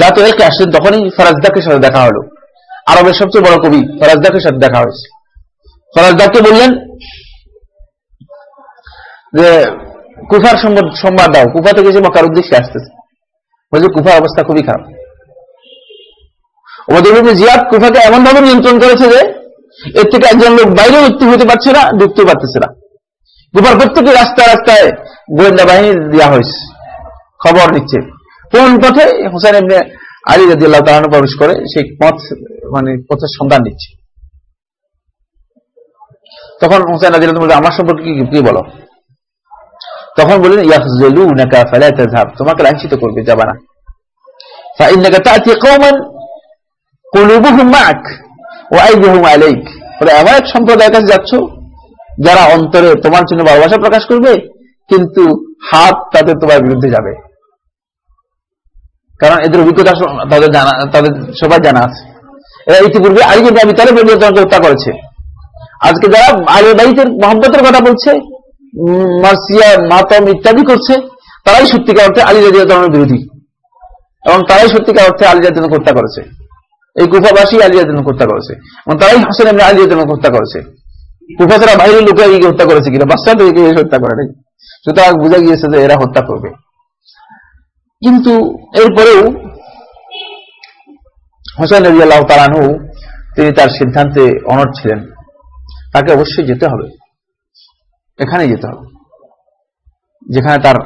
জাতীয় এলাকে আসলেন, তখনই ফরাজদাকের সাথে দেখা হলো। আরবের সবচেয়ে বড় কবি ফরাজদাকের সাথে দেখা হয়েছে। ফরাজদাকে বললেন যে কুফার সংবাদ সংবাদ দাও। কুফা থেকে যে মক্কার উদ্দেশ্যে আসতেছে। বলছে, কুফার অবস্থা খুবই খারাপ। ওদের জিয়াদ কুফাকে এমন ভাবে নিয়ন্ত্রণ করেছে যে, এর থেকে একজন লোক বাইরে মৃত্যু হতে পারছে না, ঢুকতে পারতেছে না। গোপার প্রত্যেকে রাস্তায় রাস্তায় গোয়েন্দা বাহিনী দেওয়া হয়েছে। খবর নিচ্ছে। কোন পথে হোসেন এমনি আলী রাজি আল্লাহ প্রবেশ করে, সেই পথ মানে পথের সন্ধান নিচ্ছে। তখন হোসেন রাজি আমার সম্পর্কে কি বলো? তখন বললেন ইয়াহজলু নাকা ফালা তাযহাব তোমাকে লাঞ্ছিত করবে যাবা না فإنك تأتي قوما قلوبهم معك وأيديهم عليك বলে এমন এক সম্প্রদায়ের কাছে যাচ্ছ যারা অন্তরে তোমার জন্য ভালোবাসা প্রকাশ করবে কিন্তু হাত তাদের তোমার বিরুদ্ধে যাবে কারণ এদের অভিজ্ঞতা তাদের জানা তাদের সবাই জানা আছে এরা ইতিপূর্বে আলী কিন্তু আমি তাহলে তোমাকে হত্যা করেছে আজকে যারা আলী বাড়িতে মহব্বতের কথা বলছে মার্সিয়া মাতম ইত্যাদি করছে, তারাই সত্যিকার অর্থে আলী রাজিয়া বিরোধী। এবং তারাই সত্যিকার অর্থে আলী রাজন হত্যা করেছে। এই কুফাবাসী আলী রাজন হত্যা করেছে। এবং তারাই হোসেন এমনি আলী রাজন হত্যা করেছে। কুফা ছাড়া বাইরের লোকে হত্যা করেছে কিনা? বাচ্চাদেরকে হত্যা করে নাই। সুতরাং বোঝা গিয়েছে যে এরা হত্যা করবে। কিন্তু এরপরেও হোসেন নবী আল্লাহ তালানহু তিনি তার সিদ্ধান্তে অনর ছিলেন। তাকে অবশ্যই যেতে হবে। এখানে যেতে হবে। যেখানে তার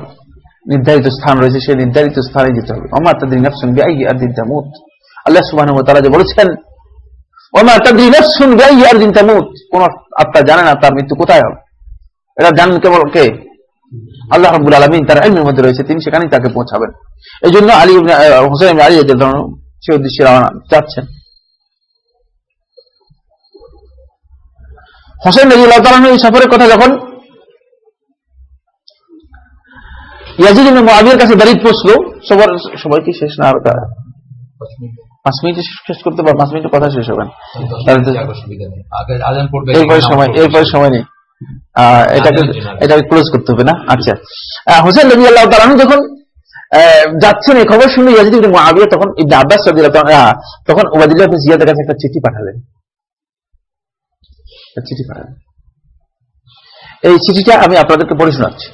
নির্ধারিত স্থান রয়েছে, সেই নির্ধারিত স্থানে যেতে হবে। অমা তাদের নফসুন বিআই আরদিন তামুত। আল্লাহ ওয়া তাআলা যে বলেছেন, ওমা তাদরি নফসুন বিআই আরদিন তামুত। কোন আত্মা জানে না তার মৃত্যু কোথায় হবে। এটা জানেন কেবল কে? আল্লাহ রাব্বুল আলামিন, তার ইলমের মধ্যে রয়েছে, তিনি সেখানেই তাকে পৌঁছাবেন। এই জন্য আলী হোসেন আলী সে উদ্দেশ্যে রওনা যাচ্ছেন হোসেন রাজিউল্লাহ তাআলা এই সফরের কথা যখন ইয়াজিদ ইবনে মুআবিয়ার কাছে দাঁড়িয়ে পৌঁছলো সবার সবাই কি শেষ না আর পাঁচ মিনিটে। শেষ করতে পার পাঁচ মিনিটের কথা শেষ হবেন এরপরে সময় এরপরে সময় নেই। এটাকে এটাকে ক্লোজ করতে হবে না? আচ্ছা। হোসেন নবী আল্লাহ তালানু যখন যাচ্ছেন এই খবর শুনে ইয়াজিদ ইবনে মুআবিয়া তখন ইবনে আব্বাস রাদিয়াল্লাহু তখন ওবাদিল্লাহ ইবনে জিয়াদের কাছে একটা চিঠি পাঠালেন। চিঠি পাঠালেন। এই চিঠিটা আমি আপনাদেরকে পড়ে শোনাচ্ছি।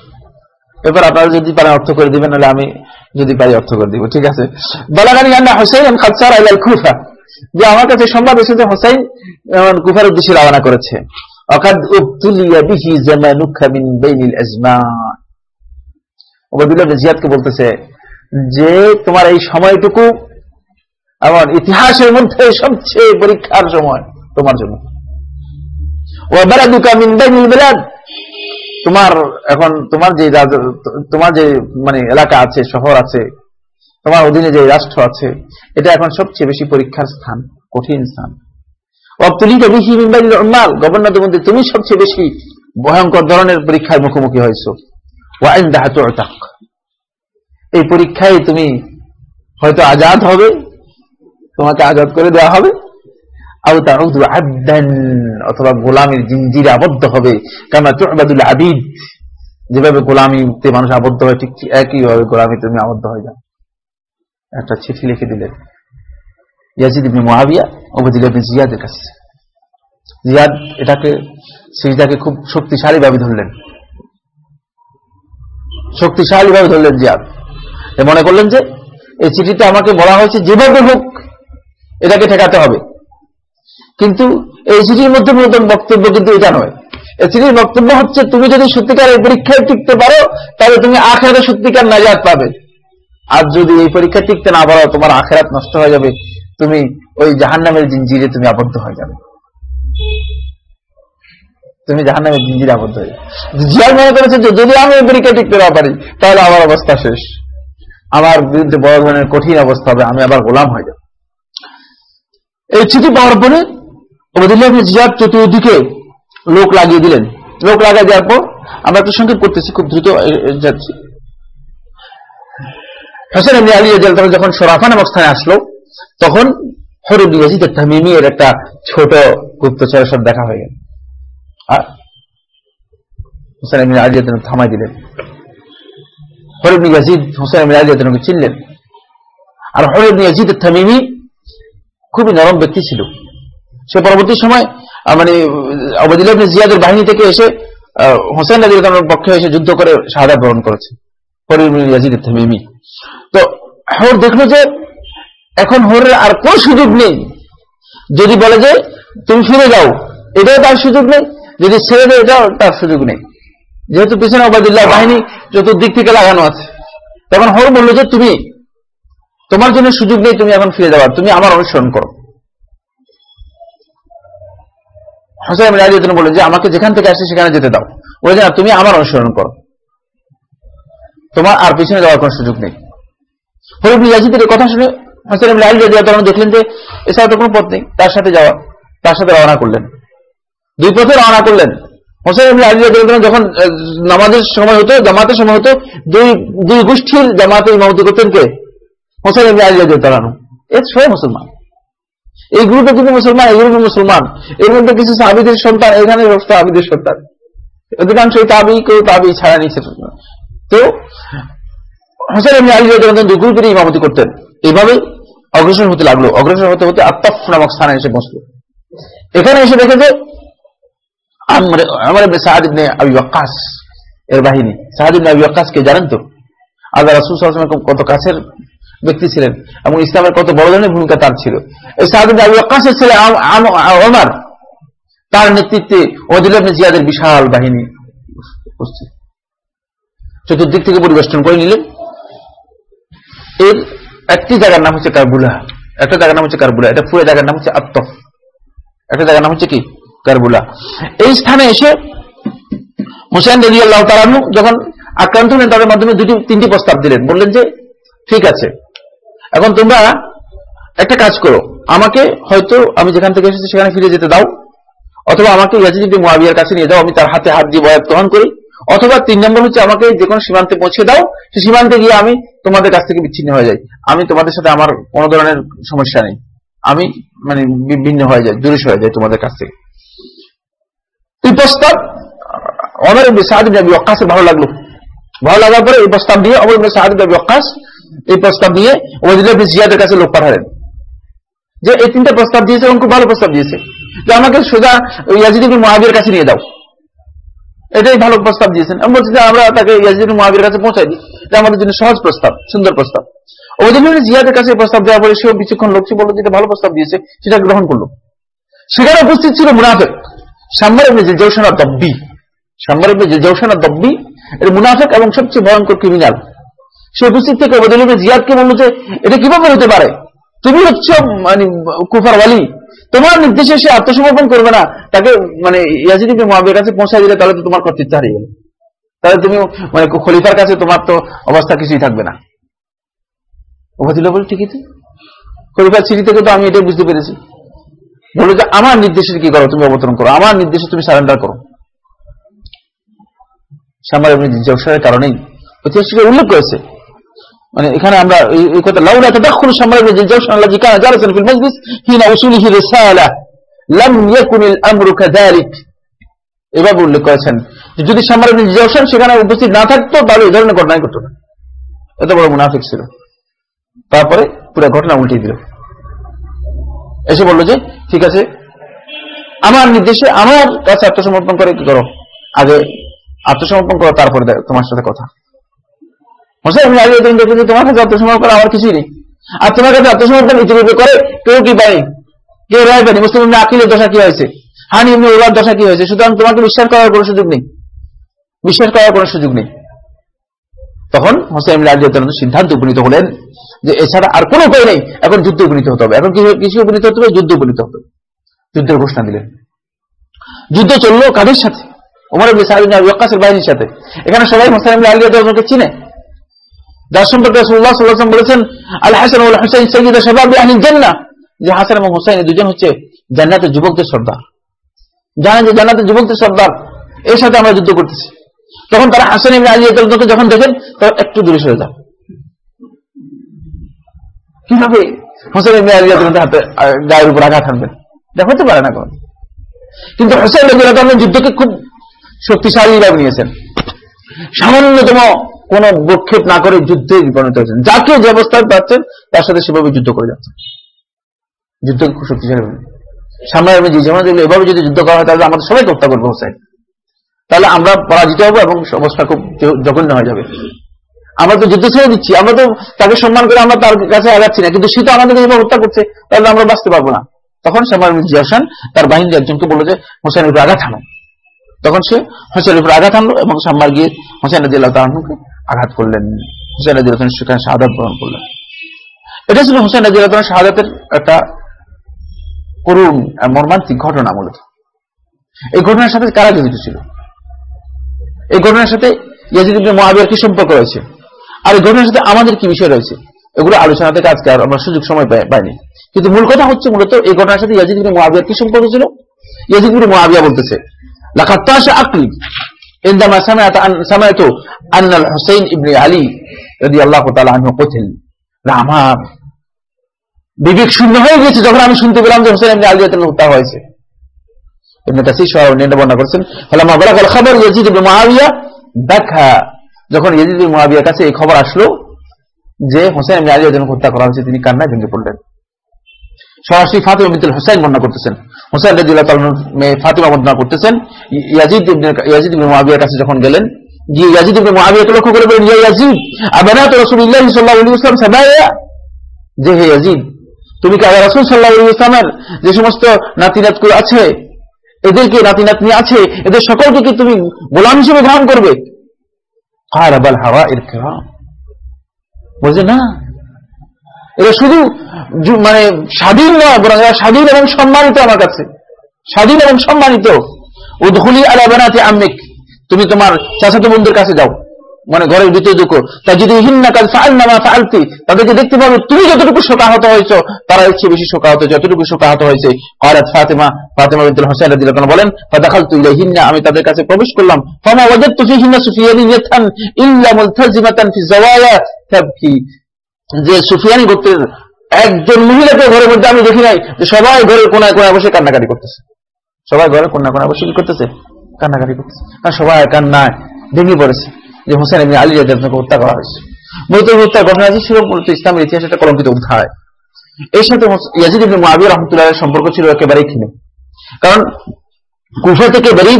এবার আপনারা যদি পারেন অর্থ করে দিবেন, নাহলে আমি যদি পারি অর্থ করে দিব, ঠিক আছে? বলাগানি আন্না হোসেন খালসার কুফা। যে আমার কাছে সংবাদ এসেছে হোসেন কুফার উদ্দেশ্যে রওনা করেছে। জিয়াদকে বলতেছে যে, তোমার এই সময়টুকু এমন ইতিহাসের মধ্যে সবচেয়ে পরীক্ষার সময় তোমার জন্য। ওয়াবারাদুকা মিন বাইনিল বিলাদ। তোমার এখন তোমার যে তোমার যে মানে এলাকা আছে, শহর আছে, তোমার অধীনে যে রাষ্ট্র আছে, এটা এখন সবচেয়ে বেশি পরীক্ষার স্থান, কঠিন স্থান। গভর্নর মধ্যে তুমি সবচেয়ে বেশি ভয়ঙ্কর ধরনের পরীক্ষার মুখোমুখি হয়েছ। এই পরীক্ষায় তুমি হয়তো আজাদ হবে, তোমাকে আজাদ করে দেওয়া হবে। অথবা গোলামের জিঞ্জিরে আবদ্ধ হবে। কেন চুবাদুল আবিদ। যেভাবে গোলামিতে মানুষ আবদ্ধ হয়, ঠিক একইভাবে গোলামি তুমি আবদ্ধ হয়ে যাও। একটা চিঠি লিখে দিলেন। ইয়াজিদ ইবনে মহাবিয়া ওবাদিল ইবনে জিয়াদের কাছে। জিয়াদ এটাকে সিরিজটাকে খুব শক্তিশালী ভাবে ধরলেন। শক্তিশালী ভাবে ধরলেন জিয়াদ। মনে করলেন যে, এই চিঠিটা আমাকে বলা হয়েছে যেভাবে হোক, এটাকে ঠেকাতে হবে। কিন্তু এই চিঠির মধ্যে মূলত বক্তব্য কিন্তু এটা নয়। এই চিঠির বক্তব্য হচ্ছে, তুমি যদি সত্যিকার এই পরীক্ষায় টিকতে পারো, তাহলে তুমি আখেরাতে সত্যিকার নাজাত পাবে। আর যদি এই পরীক্ষায় টিকতে না পারো, তোমার আখেরাত নষ্ট হয়ে যাবে। তুমি ওই জাহান নামের জিঞ্জিরে তুমি আবদ্ধ হয়ে যাবে। তুমি জাহান নামের জিঞ্জিরে আবদ্ধ হয়ে যাবে। জিয়ার মনে করেছে যে, যদি আমি এই পরীক্ষায় টিকতে না পারি, তাহলে আমার অবস্থা শেষ। আমার বিরুদ্ধে বড় ধরনের কঠিন অবস্থা হবে, আমি আবার গোলাম হয়ে যাব। এই চিঠি পাওয়ার পরে চতুর্দিকে লোক লাগিয়ে দিলেন। লোক লাগিয়ে দেওয়ার পর আমরা একটু সংক্ষেপ করতেছি, খুব দ্রুত যাচ্ছি। হোসেন এমনি আলী যখন সরাফা নামক স্থানে আসলো, তখন তামিমি এর একটা ছোট সব দেখা হয়ে গেল। আর হোসেন এমনি আলী থামাই দিলেন। ইয়াজিদ হোসেন এমনি আলী চিনলেন। আর হরুদ ইয়াজিদ খুবই নরম ব্যক্তি ছিল। সে পরবর্তী সময় মানে অবদিল্লাহ জিয়াদের বাহিনী থেকে এসে হোসেন নাজির পক্ষে এসে যুদ্ধ করে শাহাদা গ্রহণ করেছে। তো, হোর দেখল যে, এখন হোরের আর কোন সুযোগ নেই। যদি বলে যে, তুমি ফিরে যাও এটাও তার সুযোগ নেই। যদি ছেড়ে দেয়, এটাও তার সুযোগ নেই। যেহেতু পিছনে ওবায়দুল্লাহ বাহিনী চতুর্দিক থেকে লাগানো আছে। তখন হর বলল যে, তুমি, তোমার জন্য সুযোগ নেই, তুমি এখন ফিরে যাওয়ার তুমি আমার অনুসরণ করো। হোসাইন রাজি বললেন যে, আমাকে যেখান থেকে আসে সেখানে যেতে দাও। বলে না, তুমি আমার অনুসরণ করো। তোমার আর পিছনে যাওয়ার কোন সুযোগ নেই। হরিবুল কথা শুনে দেখলেন যে, এছাড়া তো কোনো পথ নেই। তার সাথে যাওয়া, তার সাথে রওনা করলেন। দুই পথে রওনা করলেন। হোসেন যখন নামাজের সময় হতো, জামাতের সময় হতো, দুই দুই গোষ্ঠীর জামাতে ইমামতি করতেন কে? হোসেন আলী রাজি তালানো এর সবাই মুসলমান। এই গ্রুপে কিন্তু মুসলমান, এই গ্রুপে মুসলমান। এর মধ্যে কিছু সাহাবিদের সন্তান, এখানে সাহাবিদের সন্তান। অধিকাংশ তাবি কেউ তাবি ছাড়া নিচ্ছে তো, হোসেন আলী রাজন দুই গ্রুপের ইমামতি করতেন। এইভাবে অগ্রসর হতে লাগল। অগ্রসর হতে হতে আত্মাফ নামক স্থানে এসে বসল এখানে এসে দেখে যে আমার সাহাদ ইবনে আবি ওয়াক্কাস এর বাহিনী। সাহাদ ইবনে আবি ওয়াক্কাসকে জানেন তো? আল্লাহ রাসূল খুব কত কাছের ব্যক্তি ছিলেন এবং ইসলামের কত বড় ধরনের ভূমিকা তার ছিল। এই ছেলে ওমর, তার নেতৃত্বে ওয়াজিল জিয়াদের বিশাল বাহিনী উপস্থিত। চতুর্দিক থেকে পরিবেষ্টন করে নিলেন। এর একটি জায়গার নাম হচ্ছে কারবুলা। একটা জায়গার নাম হচ্ছে কারবুলা। এটা পুরো জায়গার নাম হচ্ছে আত্মফ একটা জায়গার নাম হচ্ছে কি? কারবুলা। এই স্থানে এসে হুসেন রবি আল্লাহ তালানু যখন আক্রান্ত হলেন, তাদের মাধ্যমে দুটি তিনটি প্রস্তাব দিলেন। বললেন যে, ঠিক আছে এখন তোমরা একটা কাজ করো। আমাকে হয়তো আমি যেখান থেকে এসেছি সেখানে ফিরে যেতে দাও, অথবা আমাকে ইয়াজিদ মোয়াবিয়ার কাছে নিয়ে যাও, আমি তার হাতে হাত দিয়ে বয়াত গ্রহণ করি। অথবা তিন নম্বর হচ্ছে আমাকে যে কোনো সীমান্তে পৌঁছে দাও, সে সীমান্তে গিয়ে আমি তোমাদের কাছ থেকে বিচ্ছিন্ন হয়ে যাই। আমি তোমাদের সাথে আমার কোনো ধরনের সমস্যা নেই। আমি মানে ভিন্ন হয়ে যায় দূরে হয়ে যায় তোমাদের কাছ থেকে। এই প্রস্তাব, অমর অক্কাসের ভালো লাগল। ভালো লাগার পরে এই প্রস্তাব দিয়ে অমর সাহাদ অক্কাস এই প্রস্তাব দিয়ে ওবায়দুল্লাহ জিয়াদের কাছে লোক পাঠালেন। যে এই তিনটা প্রস্তাব দিয়েছে এবং খুব ভালো প্রস্তাব দিয়েছে। যে আমাকে সোজা ইয়াজিদ মহাবীর কাছে নিয়ে দাও এটাই ভালো প্রস্তাব দিয়েছেন। আমি বলছি যে আমরা তাকে ইয়াজিদ মহাবীর কাছে পৌঁছাই দিই। এটা আমাদের জন্য সহজ প্রস্তাব, সুন্দর প্রস্তাব। ওদিন জিয়াদের কাছে প্রস্তাব দেওয়া পরে সেও কিছুক্ষণ লোক বলল যেটা ভালো প্রস্তাব দিয়েছে, সেটা গ্রহণ করল। সেখানে উপস্থিত ছিল মুনাফেক। সাম্বার ইবনে জৌসানা দব্বি সাম্বার ইবনে জৌসানা দব্বি এর মুনাফেক এবং সবচেয়ে ভয়ঙ্কর ক্রিমিনাল সে উপস্থিত থেকে ওদিন জিয়াদকে বলল যে, এটা কীভাবে হতে পারে? তুমি হচ্ছ মানে কুফার ওয়ালি। তোমার নির্দেশে সে আত্মসমর্পণ করবে না। তাকে মানে ইয়াজিদিকে মহাবের কাছে পৌঁছায় দিলে তাহলে তো তোমার কর্তৃত্ব হারিয়ে গেল। তাহলে তুমি মানে খলিফার কাছে তোমার তো অবস্থা কিছুই থাকবে না। ওবাদিল্লাহ বলে ঠিকই তো। খলিফার চিঠি থেকে তো আমি এটাই বুঝতে পেরেছি। বলল যে, আমার নির্দেশে কি করো? তুমি অবতরণ করো। আমার নির্দেশে তুমি সারেন্ডার করো। সামার জবসারের কারণেই ঐতিহাসিক উল্লেখ করেছে মানে এখানে আমরা এই কথা, লাউলা তাদাখুল সামার জবসান আল্লাহ কানা জালাসান ফিল মাজলিস, হিনা উসুলিহি রিসালা, লাম ইয়াকুনিল আমরু কাযালিক। এভাবে উল্লেখ করেছেন। যদি সামার জবসান সেখানে উপস্থিত না থাকতো, তাহলে এই ধরনের ঘটনাই ঘটতো না। এত বড় মুনাফিক ছিল। তারপরে পুরো ঘটনা উল্টে দিল। এসে বলল যে, ঠিক আছে, আমার নির্দেশে আমার কাছে আত্মসমর্পণ করে কি করো? আগে আত্মসমর্পণ করো, তারপরে তোমার সাথে কথা। আমি আগে তুমি দেখো যে তোমার কাছে আত্মসমর্পণ করা আমার কিছুই নেই। আর তোমার কাছে আত্মসমর্পণ ইতিপূর্বে করে কেউ কি পাই কেউ রায় পায়নি। মুসলিম আকিলের দশা কি হয়েছে? হানি এমনি ওলার দশা কি হয়েছে? সুতরাং তোমাকে বিশ্বাস করার কোনো সুযোগ নেই। বিশ্বাস করার কোনো সুযোগ নেই। তখন হোসেন রাজিয়াল সিদ্ধান্ত উপনীত হলেন যে এছাড়া আর কোনো উপায় নেই। এখন যুদ্ধ উপনীত হতে হবে। এখন কিছু উপনীত হতে হবে? যুদ্ধ উপনীত হবে। যুদ্ধের ঘোষণা দিলেন। যুদ্ধ চলল কাদের সাথে? ওমর ওয়াক্কাসের বাহিনীর সাথে। এখানে সবাই হোসেন আলিয়াকে চিনে। যার সম্পর্কে বলেছেন আল হাসান উল হুসাইন যে হাসান এবং হুসাইন দুজন হচ্ছে জান্নাতের যুবকদের সর্দার। জানেন যে জান্নাতের যুবকদের সর্দার, এর সাথে আমরা যুদ্ধ করতেছি। তখন তারা হাসান আলী যখন দেখেন, তারা একটু দূরে সরে যান কীভাবে হোসেন ইবনে আলী হাতে গায়ের উপর আঘাত আনবেন দেখা, হতে পারে না কোন। কিন্তু হোসেন যুদ্ধকে খুব শক্তিশালী ভাবে নিয়েছেন। সামান্যতম কোন বক্ষেপ না করে যুদ্ধে পরিণত হয়েছেন। যাকে যে অবস্থায় পাচ্ছেন, তার সাথে সেভাবে যুদ্ধ করে যাচ্ছেন যুদ্ধকে খুব শক্তিশালী সামনে যে যেমন এভাবে যদি যুদ্ধ করা হয়, তাহলে আমাদের সবাই হত্যা করব, হোসেন। তাহলে আমরা পরাজিত হব এবং অবস্থা খুব জঘন্য হয়ে যাবে। আমরা তো যুদ্ধ ছেড়ে দিচ্ছি, আমরা তো তাকে সম্মান করে আমরা তার কাছে আগাচ্ছি না, কিন্তু সে তো আমাদের যেভাবে হত্যা করছে, তাহলে আমরা বাঁচতে পারব না। তখন সামার জিয়াসান তার বাহিনী একজনকে বলল যে হোসেন উপরে আঘাত হানো। তখন সে হোসেনের উপর আঘাত আনলো এবং সাম্মার গিয়ে হোসেন রাজিয়াল্লাহ তালকে আঘাত করলেন। হুসেন হোসেন রাজিয়াল সেখানে শাহাদাত গ্রহণ করলেন। এটা ছিল হুসেন হোসেন রাজিয়াল শাহাদাতের একটা করুণ মর্মান্তিক ঘটনা মূলত। এই ঘটনার সাথে কারা জড়িত ছিল? এই ঘটনার সাথে ইয়াজিদ কি সম্পর্ক রয়েছে? আর এই ঘটনার সাথে আমাদের কি বিষয় রয়েছে? এগুলো আলোচনা থেকে আজকে আর আমরা সুযোগ সময় পাইনি। কিন্তু মূল কথা হচ্ছে মূলত এই ঘটনার সাথে ইয়াজিদ ইবনে মুআবিয়ার কি সম্পর্ক ছিল? ইয়াজিদ মুআবিয়া বলতেছে লাকাত তাশা আকলি। عندما سمعت أن سمعت أن الحسين ابن علي رضي الله تعالى عنه قتل আমার বিবেক শূন্য হয়ে গেছে যখন আমি শুনতে পেলাম যে হোসেন ইবনে আলী হত্যা হয়েছে ইবনে কাসির সহ নির্ণয় বর্ণনা করেছেন ফালামা বালাগাল খবর ইয়াজিদ ইবনে মুআবিয়া দেখা যখন ইয়াজিদ ইবনে মুআবিয়ার কাছে এই খবর আসলো যে হোসেন ইবনে আলী হত্যা করা হয়েছে তিনি কান্নায় ভেঙে পড়লেন সরাসরি ফাতিমা বিনতুল হোসেন বর্ণনা করতেছেন। হোসেন তাআলা মেয়ে ফাতিমা বর্ণনা করতেছেন। ইয়াজিদ কাছে যখন গেলেন যে সমস্ত নাতিনাতগুলো আছে, এদেরকে নাতি নাতনি আছে, এদের সকলকে কি তুমি গোলাম হিসেবে গ্রহণ করবে? বলছে না? এরা শুধু মানে স্বাধীন নয় বরং এরা স্বাধীন এবং সম্মানিত আমার কাছে। স্বাধীন এবং সম্মানিত। উদ্হুলি আলা বেনাতে আম্মিক। তুমি তোমার চাচাতো বন্ধুর কাছে যাও। মানে ঘরের ভিতরে দুঃখ তা যদি হিন্না কাজ ফাল নামা ফালতি তাদেরকে দেখতে পাবে তুমি যতটুকু শোকাহত হয়েছ, তারা ইচ্ছে বেশি শোকাহত, যতটুকু শোকাহত হয়েছে। আরাত ফাতেমা ফাতেমা বিনতুল হোসেন রাদিয়াল্লাহু বলেন ফাদাখাল তু ইলাইহিন্না আমি তাদের কাছে প্রবেশ করলাম। ফামা ওয়াজাদতু ফিহিন্না সুফিয়ানি ইয়াতান ইল্লা মুলতাজিমাতান ফি জাওয়ায়া তাবকি যে সুফিয়ানি গোত্রের একজন মহিলাকে ঘরের মধ্যে আমি দেখি নাই, যে সবাই ঘরের কোনায় কোনায় বসে কান্নাকাটি করতেছে। সবাই ঘরের কোনায় কোনায় বসে কি করতেছে? কান্নাকাটি করতেছে। কারণ সবাই কান্নায় ভেঙে পড়েছে। যে হোসেন এমনি আলী রাজাকে হত্যা করা হয়েছে। মূলত হত্যার ঘটনা আছে ছিল মূলত ইসলামের ইতিহাস একটা কলঙ্কিত অধ্যায় এর সাথে ইয়াজিদ ইবনে মুআবিয়া রাহমাতুল্লাহ সম্পর্ক ছিল একেবারেই ক্ষীণ কারণ কুফা থেকে বেরিয়ে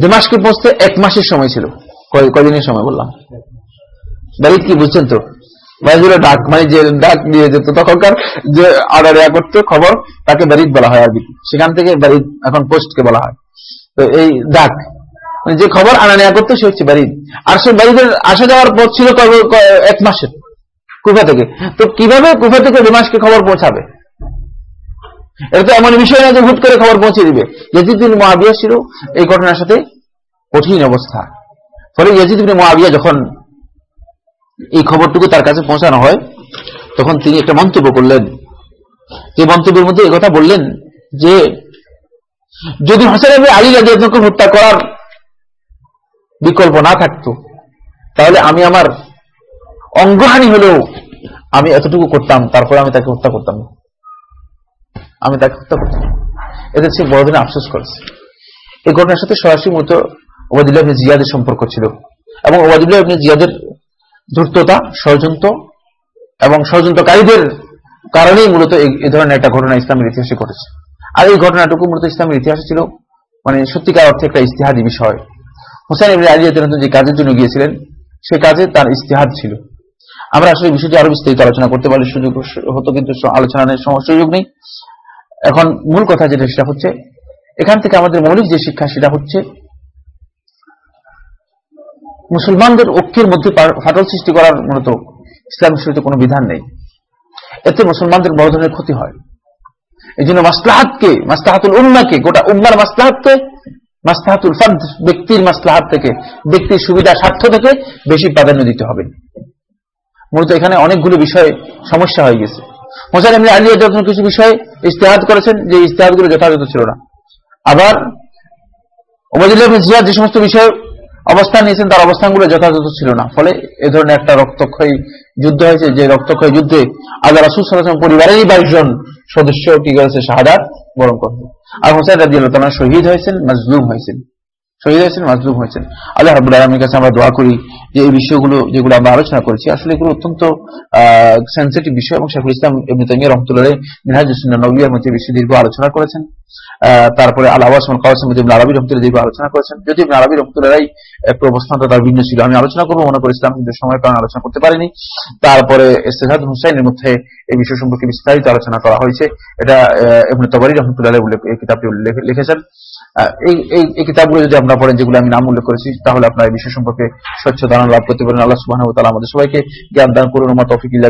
দিমাশকে পৌঁছতে এক মাসের সময় ছিল। কয়দিনের সময় বললাম? বেরিদ কি বুঝছেন তো? বাইজুলে ডাক মানে যে ডাক দিয়ে যেত তখনকার যে অর্ডার ইয়া করতো খবর, তাকে বেরিদ বলা হয় আরবি সেখান থেকে বেরিদ এখন পোস্টকে বলা হয়। তো এই ডাক মানে যে খবর আনা নেওয়া করতো সে হচ্ছে বাড়ির আর সে বাড়িদের আসা যাওয়ার পথ ছিল এক মাসের কুফা থেকে। তো কীভাবে কুফা থেকে দিমাসকে খবর পৌঁছাবে? এটা তো এমন বিষয় না যে হুট করে খবর পৌঁছে দিবে। ইয়াজিদিন মহাবিয়া ছিল, এই ঘটনার সাথে কঠিন অবস্থা। ফলে ইয়াজিদিন মহাবিয়া যখন এই খবরটুকু তার কাছে পৌঁছানো হয়। তখন তিনি একটা মন্তব্য করলেন। যে মন্তব্যের মধ্যে কথা বললেন যে, যদি হোসেন আলী রাজি হত্যা করার বিকল্প না থাকতো, তাহলে আমি আমার অঙ্গহানি হলেও আমি এতটুকু করতাম, তারপরে আমি তাকে হত্যা করতাম আমি তাকে হত্যা করতাম এদের সে বড়দিন আফসোস করেছে। এই ঘটনার সাথে সরাসরি মতো ওবাদুল্লাহ জিয়াদের সম্পর্ক ছিল। এবং ওবাদুল্লাহ জিয়াদের ধূর্ততা ষড়যন্ত্র এবং ষড়যন্ত্রকারীদের কারণেই মূলত এই ধরনের একটা ঘটনা ইসলামের ইতিহাসে ঘটেছে। আর এই ঘটনাটুকু মূলত ইসলামের ইতিহাসে ছিল মানে সত্যিকার অর্থে একটা ইস্তেহাদি বিষয়। হোসেন ইবনে আলী যে কাজের জন্য গিয়েছিলেন, সে কাজে তার ইস্তেহাদ ছিল। আমরা আসলে বিষয়টি আরও বিস্তারিত আলোচনা করতে পারলে সুযোগ হতো, কিন্তু আলোচনার সুযোগ নেই। এখন মূল কথা যেটা সেটা হচ্ছে, এখান থেকে আমাদের মৌলিক যে শিক্ষা সেটা হচ্ছে মুসলমানদের ঐক্যের মধ্যে ফাটল সৃষ্টি করার মূলত ইসলাম শরীরে কোনো বিধান নেই। এতে মুসলমানদের বড় ধরনের ক্ষতি হয়। এই জন্য মাসলাহাতকে, মাসলাহাতুল উম্মাকে, গোটা উম্মার মাসলাহাতকে, মাসলাহাতুল ফাদ ব্যক্তির মাসলাহাত থেকে, ব্যক্তির সুবিধা, স্বার্থ থেকে বেশি প্রাধান্য দিতে হবে। মূলত এখানে অনেকগুলো বিষয়ে সমস্যা হয়ে গেছে। মোসান এমনি আলী যখন কিছু বিষয়ে ইস্তেহাত করেছেন যে ইস্তেহাদগুলো যথাযথ ছিল না। আবার ওবায়দুল্লাহ জিয়াদ যে সমস্ত বিষয়ে অবস্থান নিয়েছেন, তার অবস্থানগুলো যথাযথ ছিল না। ফলে এ ধরনের একটা রক্তক্ষয়ী যুদ্ধ হয়েছে, যে রক্তক্ষয়ী যুদ্ধে আল্লাহ রাসুল সাল্লাহ পরিবারেরই বাইশ জন সদস্য কি করেছে? শাহাদাত বরণ করবে আর হোসেন রাজি আল্লাহ শহীদ হয়েছেন, মাজলুম হয়েছেন। শহীদ হয়েছেন, মাজলুম হয়েছেন। আল্লাহ রাবুল আলমীর কাছে আমরা দোয়া করি যে এই বিষয়গুলো যেগুলো আমরা আলোচনা করেছি, আসলে এগুলো অত্যন্ত সেন্সিটিভ বিষয় এবং শেখুল ইসলাম এমনি তাইমিয়া রহমতুল্লাহ মিনহাজুসুল্লাহ নবিয়ার মধ্যে বেশি দীর্ঘ আলোচনা করেছেন। তারপরে আল্লাহ কাওয়াসম আরবি রহমতুল্লাহ দীর্ঘ আলোচনা করেছেন। যদি আরবি রহমতুল্লাহ অবস্থানটা তার ভিন্ন ছিল। আমি আলোচনা করব মনে করেছিলাম কিন্তু সময়ের কারণে আলোচনা করতে পারিনি। তারপরে ইস্তেহাদ হুসাইনের মধ্যে এই বিষয় সম্পর্কে বিস্তারিত আলোচনা করা হয়েছে। এটা এমন তবারি রহমতুল্লাহ এই কিতাবটি লিখেছেন। এই এই কিতাবগুলো যদি আপনারা পড়েন, যেগুলো আমি নাম উল্লেখ করেছি, তাহলে আপনারা এই বিষয় সম্পর্কে স্বচ্ছ ধারণা লাভ করতে পারেন। আল্লাহ তাআলা আমাদের সবাইকে জ্ঞান দান করুন। ওমা তৌফিক ইল্লা